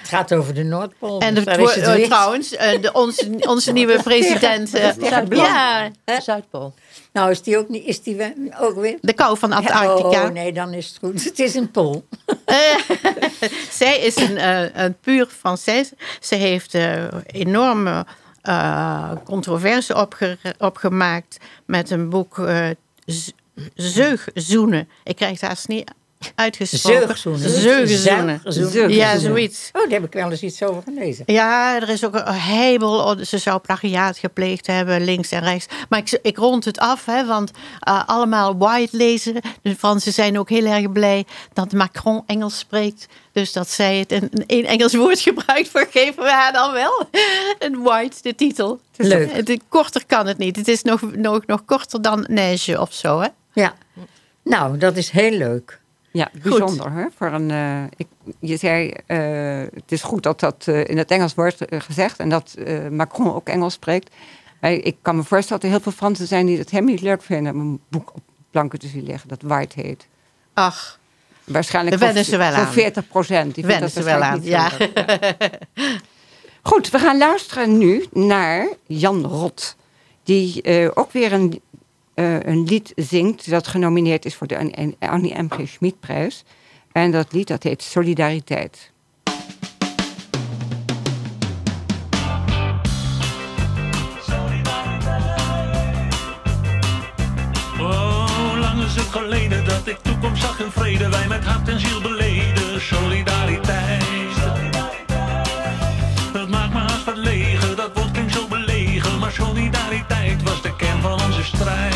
Het gaat over de Noordpool. En dus het daar is wo- het eh, wit. trouwens, eh, de, onze, onze nieuwe president. eh, ja, Zuidpool. Nou, is die ook, niet, is die ook wit? de kou van Antarctica. Oh, nee, dan is het goed. (laughs) Het is een pool. (laughs) Zij is een, eh, een puur Française. Ze heeft eh, enorme eh, controverse opge- opgemaakt met een boek eh, Z- Zeugzoenen. Ik krijg het haast niet uitgesproken. Zeugzoenen. Zeugzoenen. Zeugzoenen. Ja, zoiets. Oh, daar heb ik wel eens iets over gelezen. Ja, er is ook een hebel. Ze zou plagiaat gepleegd hebben, links en rechts. Maar ik, ik rond het af, hè, want eh, allemaal white lezen. De Fransen zijn ook heel erg blij dat Macron Engels spreekt. Dus dat zij het een, een Engels woord (laughs) gebruikt, voor geven we haar dan wel. Een white, de titel. Leuk. Het, het- korter kan het niet. Het is nog, nog, nog korter dan neige of zo, hè? Ja. Nou, dat is heel leuk. Ja, bijzonder hoor. Voor een, eh, ik, je zei, eh, het is goed dat dat eh, in het Engels wordt gezegd en dat Macron ook Engels spreekt. Maar ik kan me voorstellen dat er heel veel Fransen zijn die het helemaal niet leuk vinden om een boek op planken te zien liggen dat White heet. Ach, Waarschijnlijk We wennen ze wel aan. 40 procent. Die wennen ze wel aan, ja. Goed, we gaan luisteren nu naar Jan Rot. Die ook weer een, eh, een lied zingt dat genomineerd is voor de Annie- M. G. Schmid-prijs. En dat lied dat heet Solidariteit. Oh, lang is het geleden dat ik toekomst zag in vrede. Wij met hart en ziel beleden solidariteit. Dat maakt me haast verlegen, dat woord klinkt zo belegen. Maar solidariteit was de kern van onze strijd.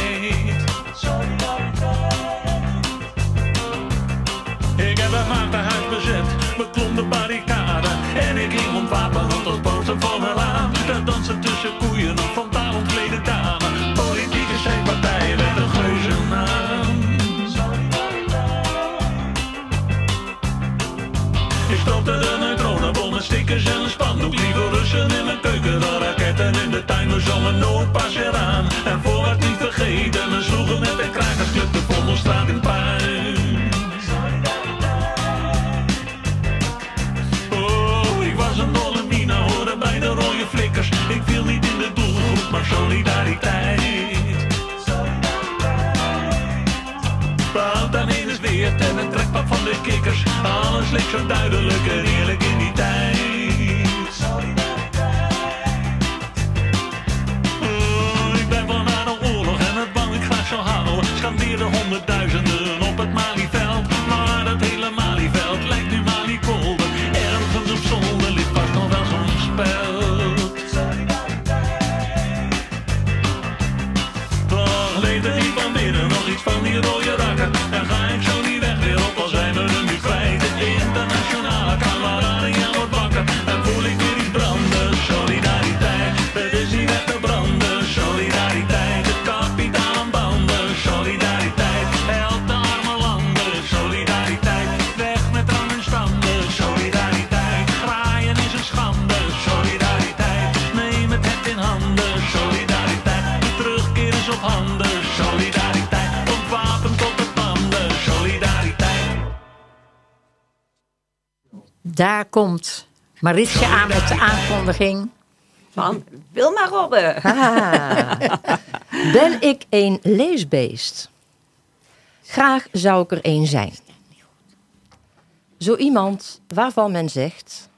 Tussen koeien nog frontaal ontklede dames. Politieke zeeppartijen werd een geuzennaam. Ik stopte de neutronenbom met stickers en een spandoek. Lieve Russen in mijn keuken, dan raketten in de tuin. We zongen nooit pas eraan. En voorwaarts niet vergeten, we sloegen met de krakersclub de Vondelstraat in puin. Solidariteit. Aan heen is weer en het trekpad van de kikkers. Alles leek zo duidelijk en eerlijk in die tijd. Oh, ik ben van na de oorlog en het wou ik graag zo houden. Scandeerde honderdduizenden Daar komt Maritje aan met de aankondiging. Van Wilma Robben. Ah, ben ik een leesbeest? Graag zou ik er een zijn. Zo iemand waarvan men zegt...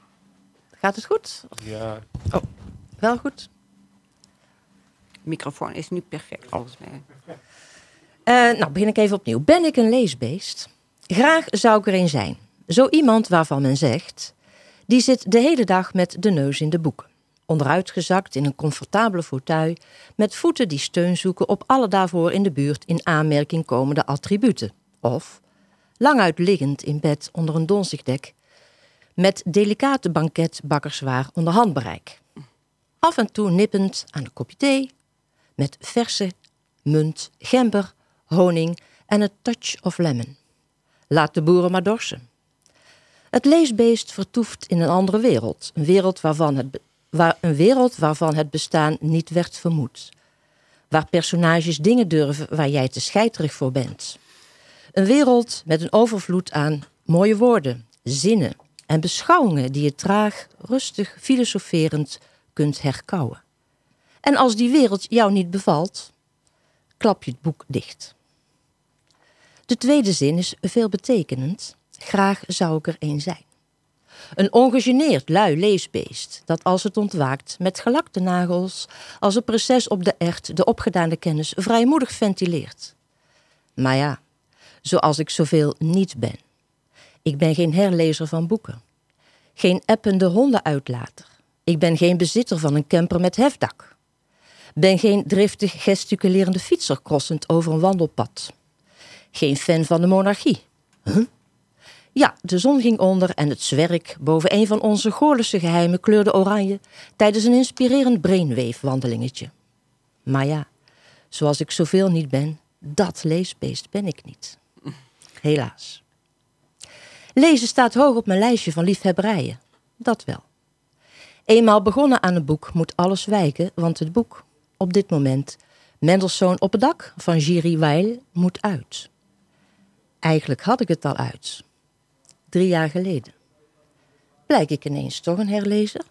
Gaat het goed? Ja. Oh, wel goed? microfoon is nu perfect volgens mij. Eh, nou, begin ik even opnieuw. Ben ik een leesbeest? Graag zou ik er een zijn. Zo iemand waarvan men zegt... die zit de hele dag met de neus in de boeken. Onderuitgezakt in een comfortabele fauteuil... met voeten die steun zoeken op alle daarvoor in de buurt... in aanmerking komende attributen. Of languit liggend in bed onder een donzig dek... met delicate banketbakkerswaar onder handbereik. Af en toe nippend aan een kopje thee... met verse munt, gember, honing en een touch of lemon. Laat de boeren maar dorsen. Het leesbeest vertoeft in een andere wereld. Een wereld waarvan het, waar, een wereld waarvan het bestaan niet werd vermoed. Waar personages dingen durven waar jij te scheiterig voor bent. Een wereld met een overvloed aan mooie woorden, zinnen en beschouwingen die je traag, rustig, filosoferend kunt herkauwen. En als die wereld jou niet bevalt, klap je het boek dicht. De tweede zin is veelbetekenend. Graag zou ik er een zijn. Een ongegeneerd lui leesbeest dat als het ontwaakt met gelakte nagels als een prinses op de ert de opgedane kennis vrijmoedig ventileert. Maar ja, zoals ik zoveel niet ben. Ik ben geen herlezer van boeken. Geen appende hondenuitlater. Ik ben geen bezitter van een camper met hefdak. Ben geen driftig gesticulerende fietser crossend over een wandelpad. Geen fan van de monarchie. Huh? Ja, de zon ging onder en het zwerk boven een van onze Goorlense geheimen kleurde oranje tijdens een inspirerend brainwave-wandelingetje. Maar ja, zoals ik zoveel niet ben, dat leesbeest ben ik niet. Helaas. Lezen staat hoog op mijn lijstje van liefhebberijen. Dat wel. Eenmaal begonnen aan een boek moet alles wijken, want het boek, op dit moment, Mendelssohn op het dak van Giri Weil, moet uit. Eigenlijk had ik het al uit. Drie jaar geleden. Blijk ik ineens toch een herlezer?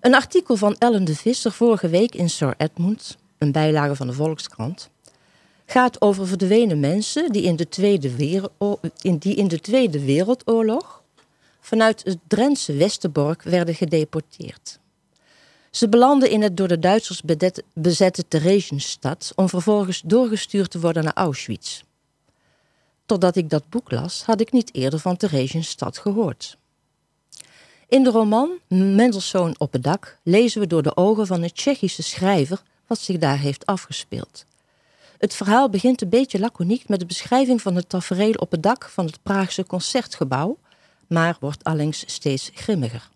Een artikel van Ellen de Visser vorige week in Sir Edmund, een bijlage van de Volkskrant, gaat over verdwenen mensen die in de Tweede, Wereldoorlog vanuit het Drentse Westerbork werden gedeporteerd. Ze belanden in het door de Duitsers bezette Theresienstadt om vervolgens doorgestuurd te worden naar Auschwitz. Totdat ik dat boek las, had ik niet eerder van Theresienstadt gehoord. In de roman Mendelssohn op het dak lezen we door de ogen van een Tsjechische schrijver wat zich daar heeft afgespeeld. Het verhaal begint een beetje laconiek met de beschrijving van het tafereel op het dak van het Praagse concertgebouw, maar wordt allengs steeds grimmiger.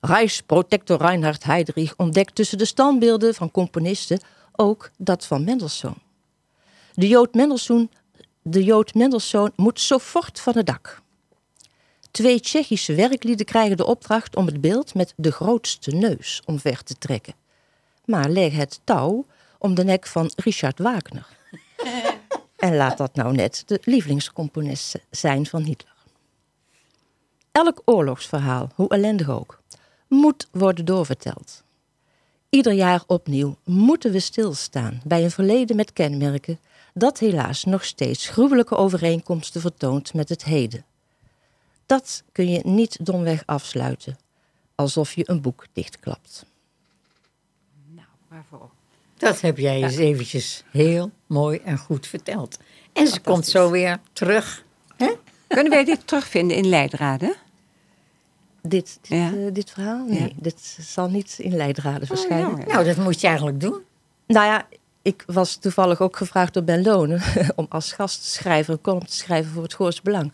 Rijksprotector Reinhard Heydrich ontdekt tussen de standbeelden van componisten ook dat van Mendelssohn. De Jood Mendelssohn, de Jood Mendelssohn moet sofort van het dak. Twee Tsjechische werklieden krijgen de opdracht om het beeld met de grootste neus omver te trekken. Maar leg het touw om de nek van Richard Wagner. (laughs) en laat dat nou net de lievelingscomponist zijn van Hitler. Elk oorlogsverhaal, hoe ellendig ook, moet worden doorverteld. Ieder jaar opnieuw moeten we stilstaan bij een verleden met kenmerken dat helaas nog steeds gruwelijke overeenkomsten vertoont met het heden. Dat kun je niet domweg afsluiten, alsof je een boek dichtklapt. Nou, waarvoor? Dat heb jij eens eventjes heel mooi en goed verteld. En ze komt zo weer terug. Hè? Kunnen wij dit terugvinden in Leidraden? Dit, dit, Ja. eh, dit verhaal? Nee, Ja. dit zal niet in Leidraden verschijnen. jammer. Nou, dat moet je eigenlijk doen. Nou ja, ik was toevallig ook gevraagd door Ben Lonen (laughs) om als gastschrijver een column te schrijven voor het Goors Belang.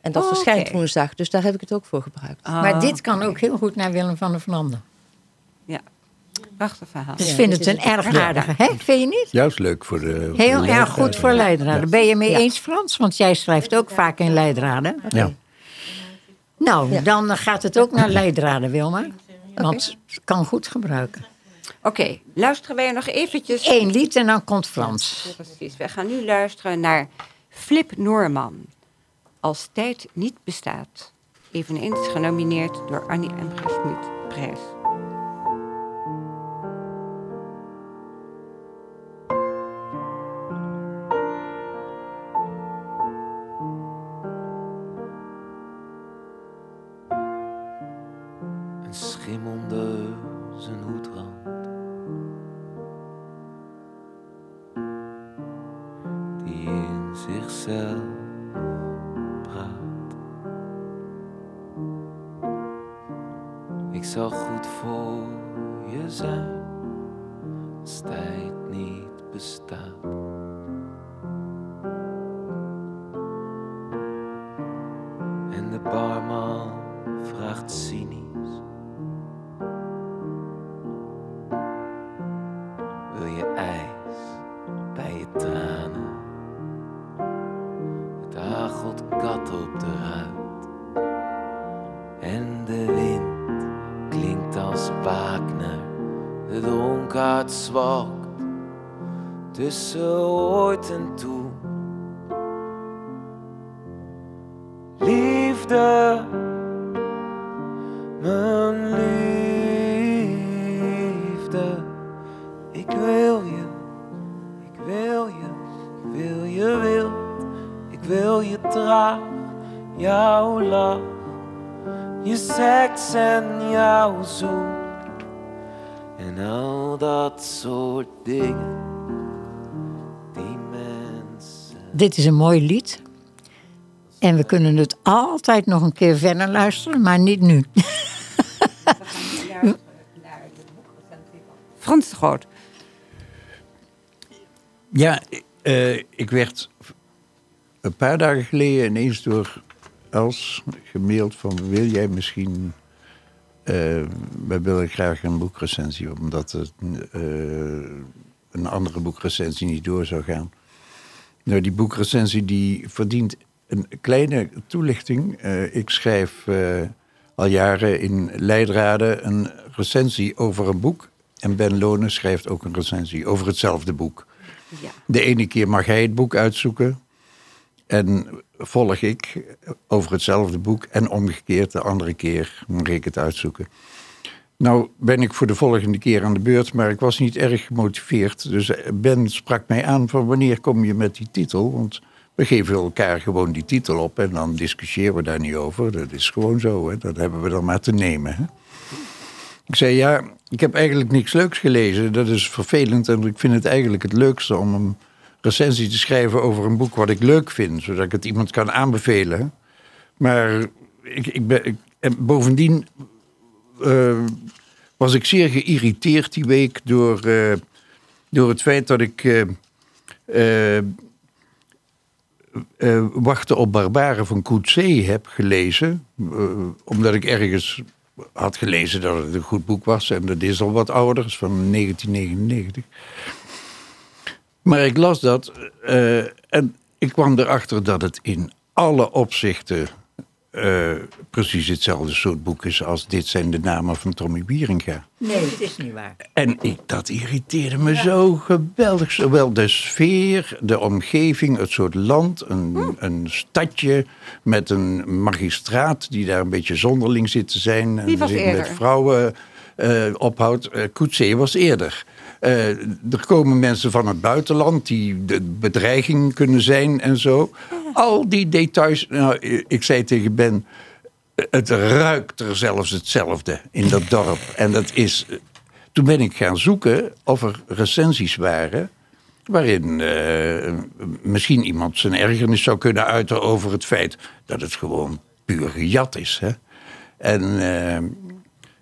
En dat Oh, verschijnt woensdag, dus daar heb ik het ook voor gebruikt. Maar Ah, dit kan ook heel goed naar Willem van der Vlanden. Ja, prachtig verhaal. Dus ik Ja, vind het een het. erg aardige, hè? Vind je niet? Juist leuk voor de... voor Heel de erg goed voor leidraden. Ben je mee Ja. eens, Frans? Want jij schrijft ook vaak in leidraden. Ja. Nou, Ja. dan gaat het ook naar leidraden, Wilma. Want het kan goed gebruiken. Oké, luisteren wij nog eventjes. Eén lied en dan komt Frans. Precies, wij gaan nu luisteren naar Flip Noorman. Als tijd niet bestaat. Eveneens genomineerd door Annie M. G. Prijs. Op de ruit. En de wind klinkt als Wagner. De dronkaard zwakt tussen ooit en toen. Dit is een mooi lied. En we kunnen het altijd nog een keer verder luisteren, maar niet nu. (laughs) Frans de Groot. Ja, eh, ik werd een paar dagen geleden ineens door Els gemaild van... wil jij misschien... eh, wij willen graag een boekrecensie, omdat het, eh, een andere boekrecensie niet door zou gaan. Nou, die boekrecensie die verdient een kleine toelichting. Eh, ik schrijf eh, al jaren in Leidraden een recensie over een boek. En Ben Lonen schrijft ook een recensie over hetzelfde boek. Ja. De ene keer mag hij het boek uitzoeken. En volg ik over hetzelfde boek. En omgekeerd, de andere keer mag ik het uitzoeken. Nou ben ik voor de volgende keer aan de beurt, maar ik was niet erg gemotiveerd. Dus Ben sprak mij aan van wanneer kom je met die titel? Want we geven elkaar gewoon die titel op en dan discussiëren we daar niet over. Dat is gewoon zo, hè? dat hebben we dan maar te nemen. Hè? Ik zei ja, ik heb eigenlijk niks leuks gelezen. Dat is vervelend en ik vind het eigenlijk het leukste om een recensie te schrijven over een boek wat ik leuk vind. Zodat ik het iemand kan aanbevelen. Maar ik, ik ben, bovendien eh, was ik zeer geïrriteerd die week door, eh, door het feit dat ik eh, Wachten op Barbaren van Coetzee heb gelezen. omdat ik ergens had gelezen dat het een goed boek was. En dat is al wat ouder, is van 1999. Maar ik las dat en ik kwam erachter dat het in alle opzichten eh, precies hetzelfde soort boek is als Dit zijn de namen van Tommy Wieringa. Nee, het is niet waar. En ik, dat irriteerde me zo geweldig. Zowel de sfeer, de omgeving, het soort land, een, een stadje met een magistraat die daar een beetje zonderling zit te zijn. En zich eerder? met vrouwen eh, ophoudt. Uh, Coetzee was eerder. Eh, er komen mensen van het buitenland die de bedreiging kunnen zijn en zo. Al die details. Nou, ik zei tegen Ben. Het ruikt er zelfs hetzelfde in dat dorp. En dat is. Toen ben ik gaan zoeken of er recensies waren. waarin eh, misschien iemand zijn ergernis zou kunnen uiten over het feit dat het gewoon puur gejat is. Hè? En, eh,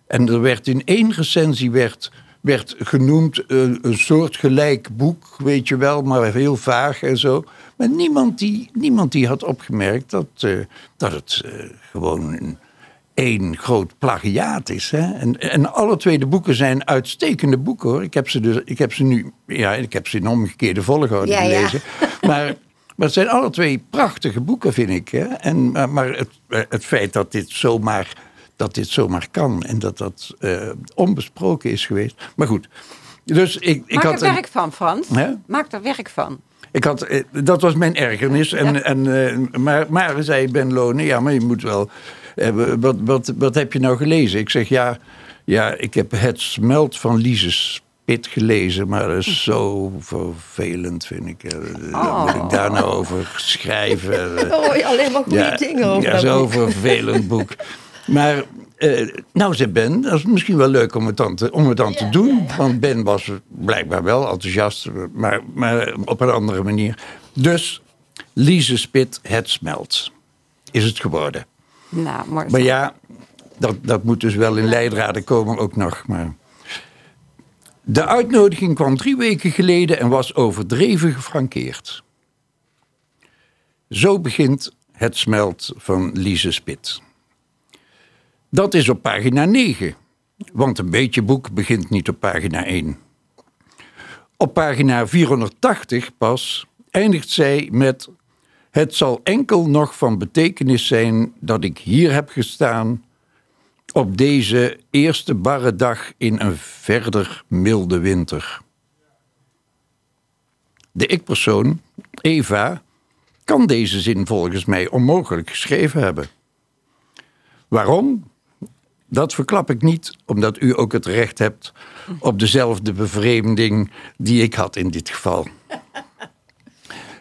en er werd in één recensie werd, werd genoemd een soort gelijk boek, weet je wel, maar heel vaag en zo. Maar niemand die, niemand die had opgemerkt dat, eh, dat het eh, gewoon een, één groot plagiaat is. Hè? En, en alle twee de boeken zijn uitstekende boeken hoor. Ik heb ze, dus, ik heb ze nu, ja, ik heb ze in omgekeerde volgorde Ja, ja. gelezen. Maar, maar het zijn alle twee prachtige boeken, vind ik. Hè? En, maar maar het, het feit dat dit zomaar, dat dit zomaar kan en dat dat eh, onbesproken is geweest. Maar goed, dus ik, ik Maak had. er een- werk van, Frans. Hè? Maak er werk van. ik had, eh, dat was mijn ergernis. En, en, eh, maar, maar zei Ben Lonen, ja, maar je moet wel... wat, wat, wat heb je nou gelezen? Ik zeg, ja, ja, ik heb Het Smelt van Lise Spit gelezen. Maar dat is zo vervelend, vind ik. Eh, Wat moet ik daar nou over schrijven? (laughs) Oh, alleen maar goede dingen over ja, zo'n vervelend boek. (laughs) Maar, eh, nou zei Ben, dat is misschien wel leuk om het dan te, om het dan te doen. Want Ben was blijkbaar wel enthousiast, maar, maar op een andere manier. Dus, Lise Spit, het smelt, is het geworden. Nou, mooi. Maar ja, dat, dat moet dus wel in leidraden komen ook nog. Maar... De uitnodiging kwam drie weken geleden en was overdreven gefrankeerd. Zo begint het smelt van Lise Spit. Dat is op pagina 9, want een beetje boek begint niet op pagina 1. Op pagina 480 pas eindigt zij met... Het zal enkel nog van betekenis zijn dat ik hier heb gestaan... op deze eerste barre dag in een verder milde winter. De ik-persoon, Eva, kan deze zin volgens mij onmogelijk geschreven hebben. Waarom? Dat verklap ik niet, omdat u ook het recht hebt op dezelfde bevreemding die ik had in dit geval.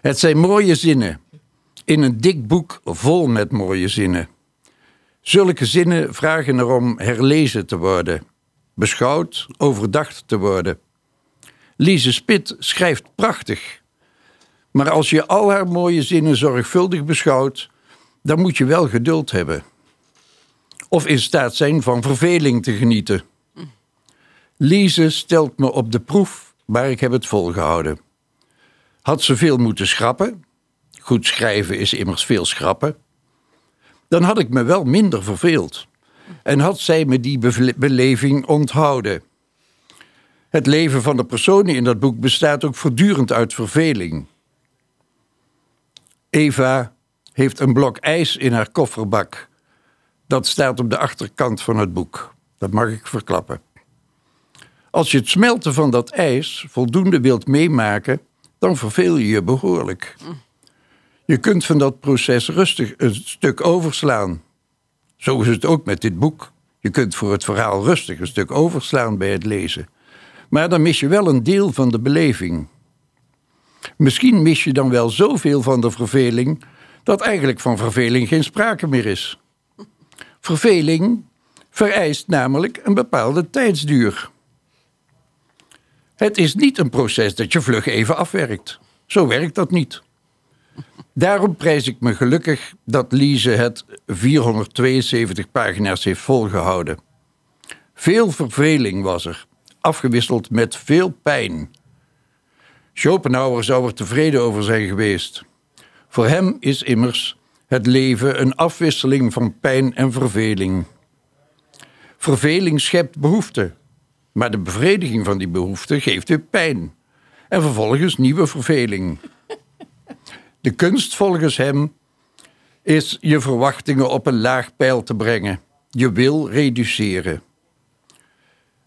Het zijn mooie zinnen, in een dik boek vol met mooie zinnen. Zulke zinnen vragen erom herlezen te worden, beschouwd, overdacht te worden. Lise Spit schrijft prachtig, maar als je al haar mooie zinnen zorgvuldig beschouwt, dan moet je wel geduld hebben. Of in staat zijn van verveling te genieten. Lise stelt me op de proef, maar ik heb het volgehouden. Had ze veel moeten schrappen? Goed schrijven is immers veel schrappen. Dan had ik me wel minder verveeld. En had zij me die beleving onthouden. Het leven van de personen in dat boek bestaat ook voortdurend uit verveling. Eva heeft een blok ijs in haar kofferbak. Dat staat op de achterkant van het boek. Dat mag ik verklappen. Als je het smelten van dat ijs voldoende wilt meemaken, dan verveel je je behoorlijk. Je kunt van dat proces rustig een stuk overslaan. Zo is het ook met dit boek. Je kunt voor het verhaal rustig een stuk overslaan bij het lezen. Maar dan mis je wel een deel van de beleving. Misschien mis je dan wel zoveel van de verveling dat eigenlijk van verveling geen sprake meer is. Verveling vereist namelijk een bepaalde tijdsduur. Het is niet een proces dat je vlug even afwerkt. Zo werkt dat niet. Daarom prijs ik me gelukkig dat Lise het 472 pagina's heeft volgehouden. Veel verveling was er, afgewisseld met veel pijn. Schopenhauer zou er tevreden over zijn geweest. Voor hem is immers het leven een afwisseling van pijn en verveling. Verveling schept behoefte, maar de bevrediging van die behoefte geeft weer pijn. En vervolgens nieuwe verveling. De kunst volgens hem is je verwachtingen op een laag peil te brengen, je wil reduceren.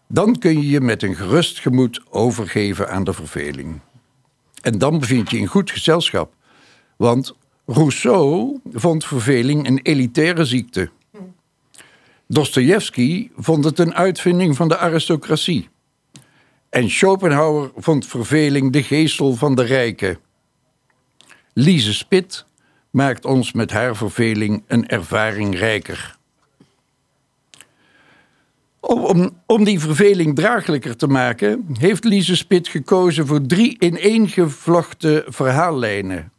Dan kun je je met een gerust gemoed overgeven aan de verveling. En dan bevind je in goed gezelschap. Want Rousseau vond verveling een elitaire ziekte. Dostoevsky vond het een uitvinding van de aristocratie. En Schopenhauer vond verveling de geestel van de rijken. Lise Spit maakt ons met haar verveling een ervaring rijker. Om, om, die verveling draaglijker te maken, heeft Lise Spit gekozen voor drie ineengevlochten verhaallijnen.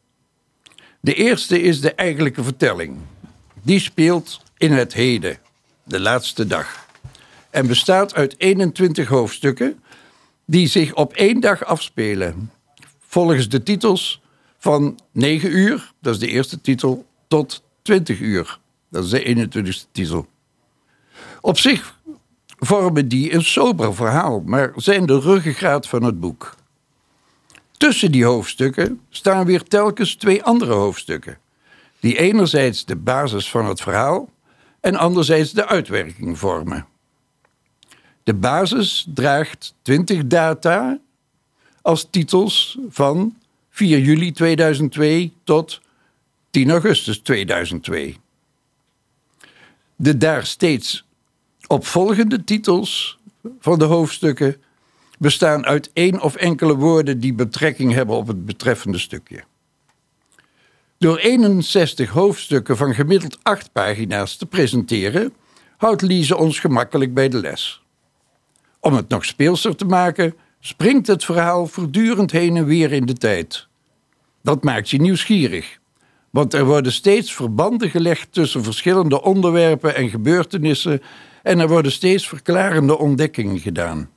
De eerste is de eigenlijke vertelling. Die speelt in het heden, de laatste dag. En bestaat uit 21 hoofdstukken die zich op één dag afspelen. Volgens de titels van 9 uur, dat is de eerste titel, tot 20 uur. Dat is de 21ste titel. Op zich vormen die een sober verhaal, maar zijn de ruggengraat van het boek. Tussen die hoofdstukken staan weer telkens twee andere hoofdstukken, die enerzijds de basis van het verhaal en anderzijds de uitwerking vormen. De basis draagt 20 data als titels van 4 juli 2002 tot 10 augustus 2002. De daar steeds opvolgende titels van de hoofdstukken bestaan uit één of enkele woorden die betrekking hebben op het betreffende stukje. Door 61 hoofdstukken van gemiddeld 8 pagina's te presenteren, houdt Lise ons gemakkelijk bij de les. Om het nog speelser te maken, springt het verhaal voortdurend heen en weer in de tijd. Dat maakt je nieuwsgierig, want er worden steeds verbanden gelegd tussen verschillende onderwerpen en gebeurtenissen en er worden steeds verklarende ontdekkingen gedaan.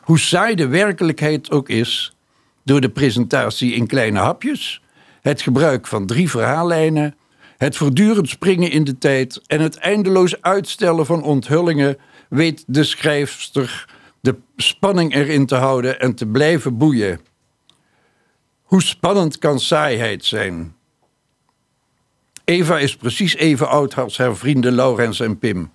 Hoe saai de werkelijkheid ook is, door de presentatie in kleine hapjes, het gebruik van drie verhaallijnen, het voortdurend springen in de tijd en het eindeloos uitstellen van onthullingen, weet de schrijfster de spanning erin te houden en te blijven boeien. Hoe spannend kan saaiheid zijn? Eva is precies even oud als haar vrienden Laurens en Pim.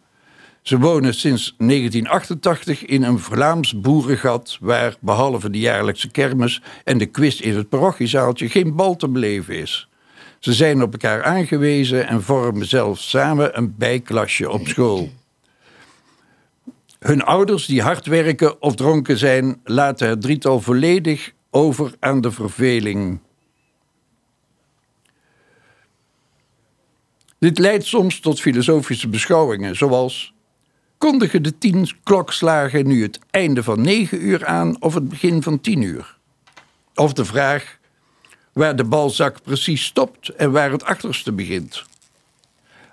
Ze wonen sinds 1988 in een Vlaams boerengat waar, behalve de jaarlijkse kermis en de quiz in het parochiezaaltje, geen bal te beleven is. Ze zijn op elkaar aangewezen en vormen zelfs samen een bijklasje op school. Hun ouders, die hard werken of dronken zijn, laten het drietal volledig over aan de verveling. Dit leidt soms tot filosofische beschouwingen, zoals kondigen de tien klokslagen nu het einde van negen uur aan of het begin van tien uur? Of de vraag waar de balzak precies stopt en waar het achterste begint.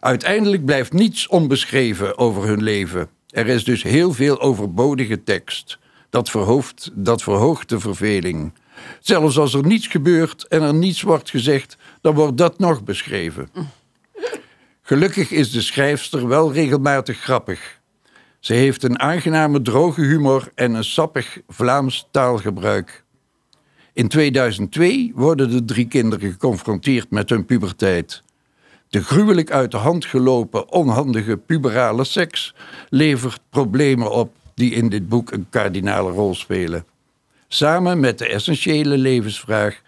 Uiteindelijk blijft niets onbeschreven over hun leven. Er is dus heel veel overbodige tekst. Dat verhoogt, dat verhoogt de verveling. Zelfs als er niets gebeurt en er niets wordt gezegd, dan wordt dat nog beschreven. Gelukkig is de schrijfster wel regelmatig grappig. Ze heeft een aangename droge humor en een sappig Vlaams taalgebruik. In 2002 worden de drie kinderen geconfronteerd met hun puberteit. De gruwelijk uit de hand gelopen onhandige puberale seks levert problemen op die in dit boek een kardinale rol spelen. Samen met de essentiële levensvraag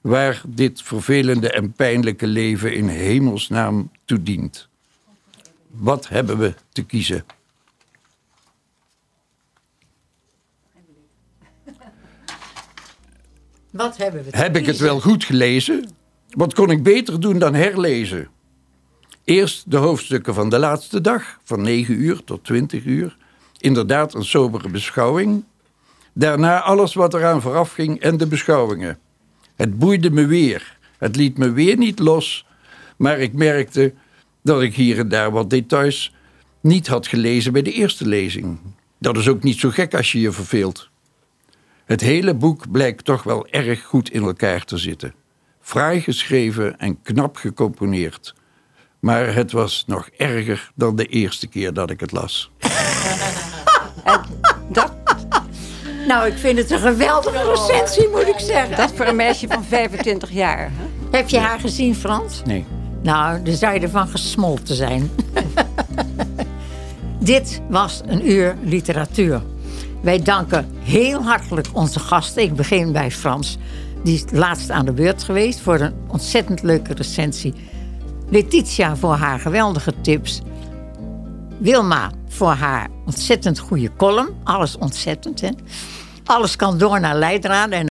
waar dit vervelende en pijnlijke leven in hemelsnaam toe dient. Wat hebben we te kiezen? Wat hebben we Heb ik het wel goed gelezen? Wat kon ik beter doen dan herlezen? Eerst de hoofdstukken van de laatste dag, van 9 uur tot 20 uur. Inderdaad een sobere beschouwing. Daarna alles wat eraan vooraf ging en de beschouwingen. Het boeide me weer. Het liet me weer niet los. Maar ik merkte dat ik hier en daar wat details niet had gelezen bij de eerste lezing. Dat is ook niet zo gek als je je verveelt. Het hele boek blijkt toch wel erg goed in elkaar te zitten. Fraai geschreven en knap gecomponeerd. Maar het was nog erger dan de eerste keer dat ik het las. (laughs) Dat, Nou, ik vind het een geweldige recensie, moet ik zeggen. dat voor een meisje van 25 jaar. hè? Heb je haar gezien, Frans? Nee. Nou, dan zou je ervan gesmolten zijn. (laughs) Dit was een uur literatuur. Wij danken heel hartelijk onze gasten. Ik begin bij Frans. Die is laatst aan de beurt geweest voor een ontzettend leuke recensie. Letitia voor haar geweldige tips. Wilma voor haar ontzettend goede column. Alles ontzettend, hè. Alles kan door naar leidraden en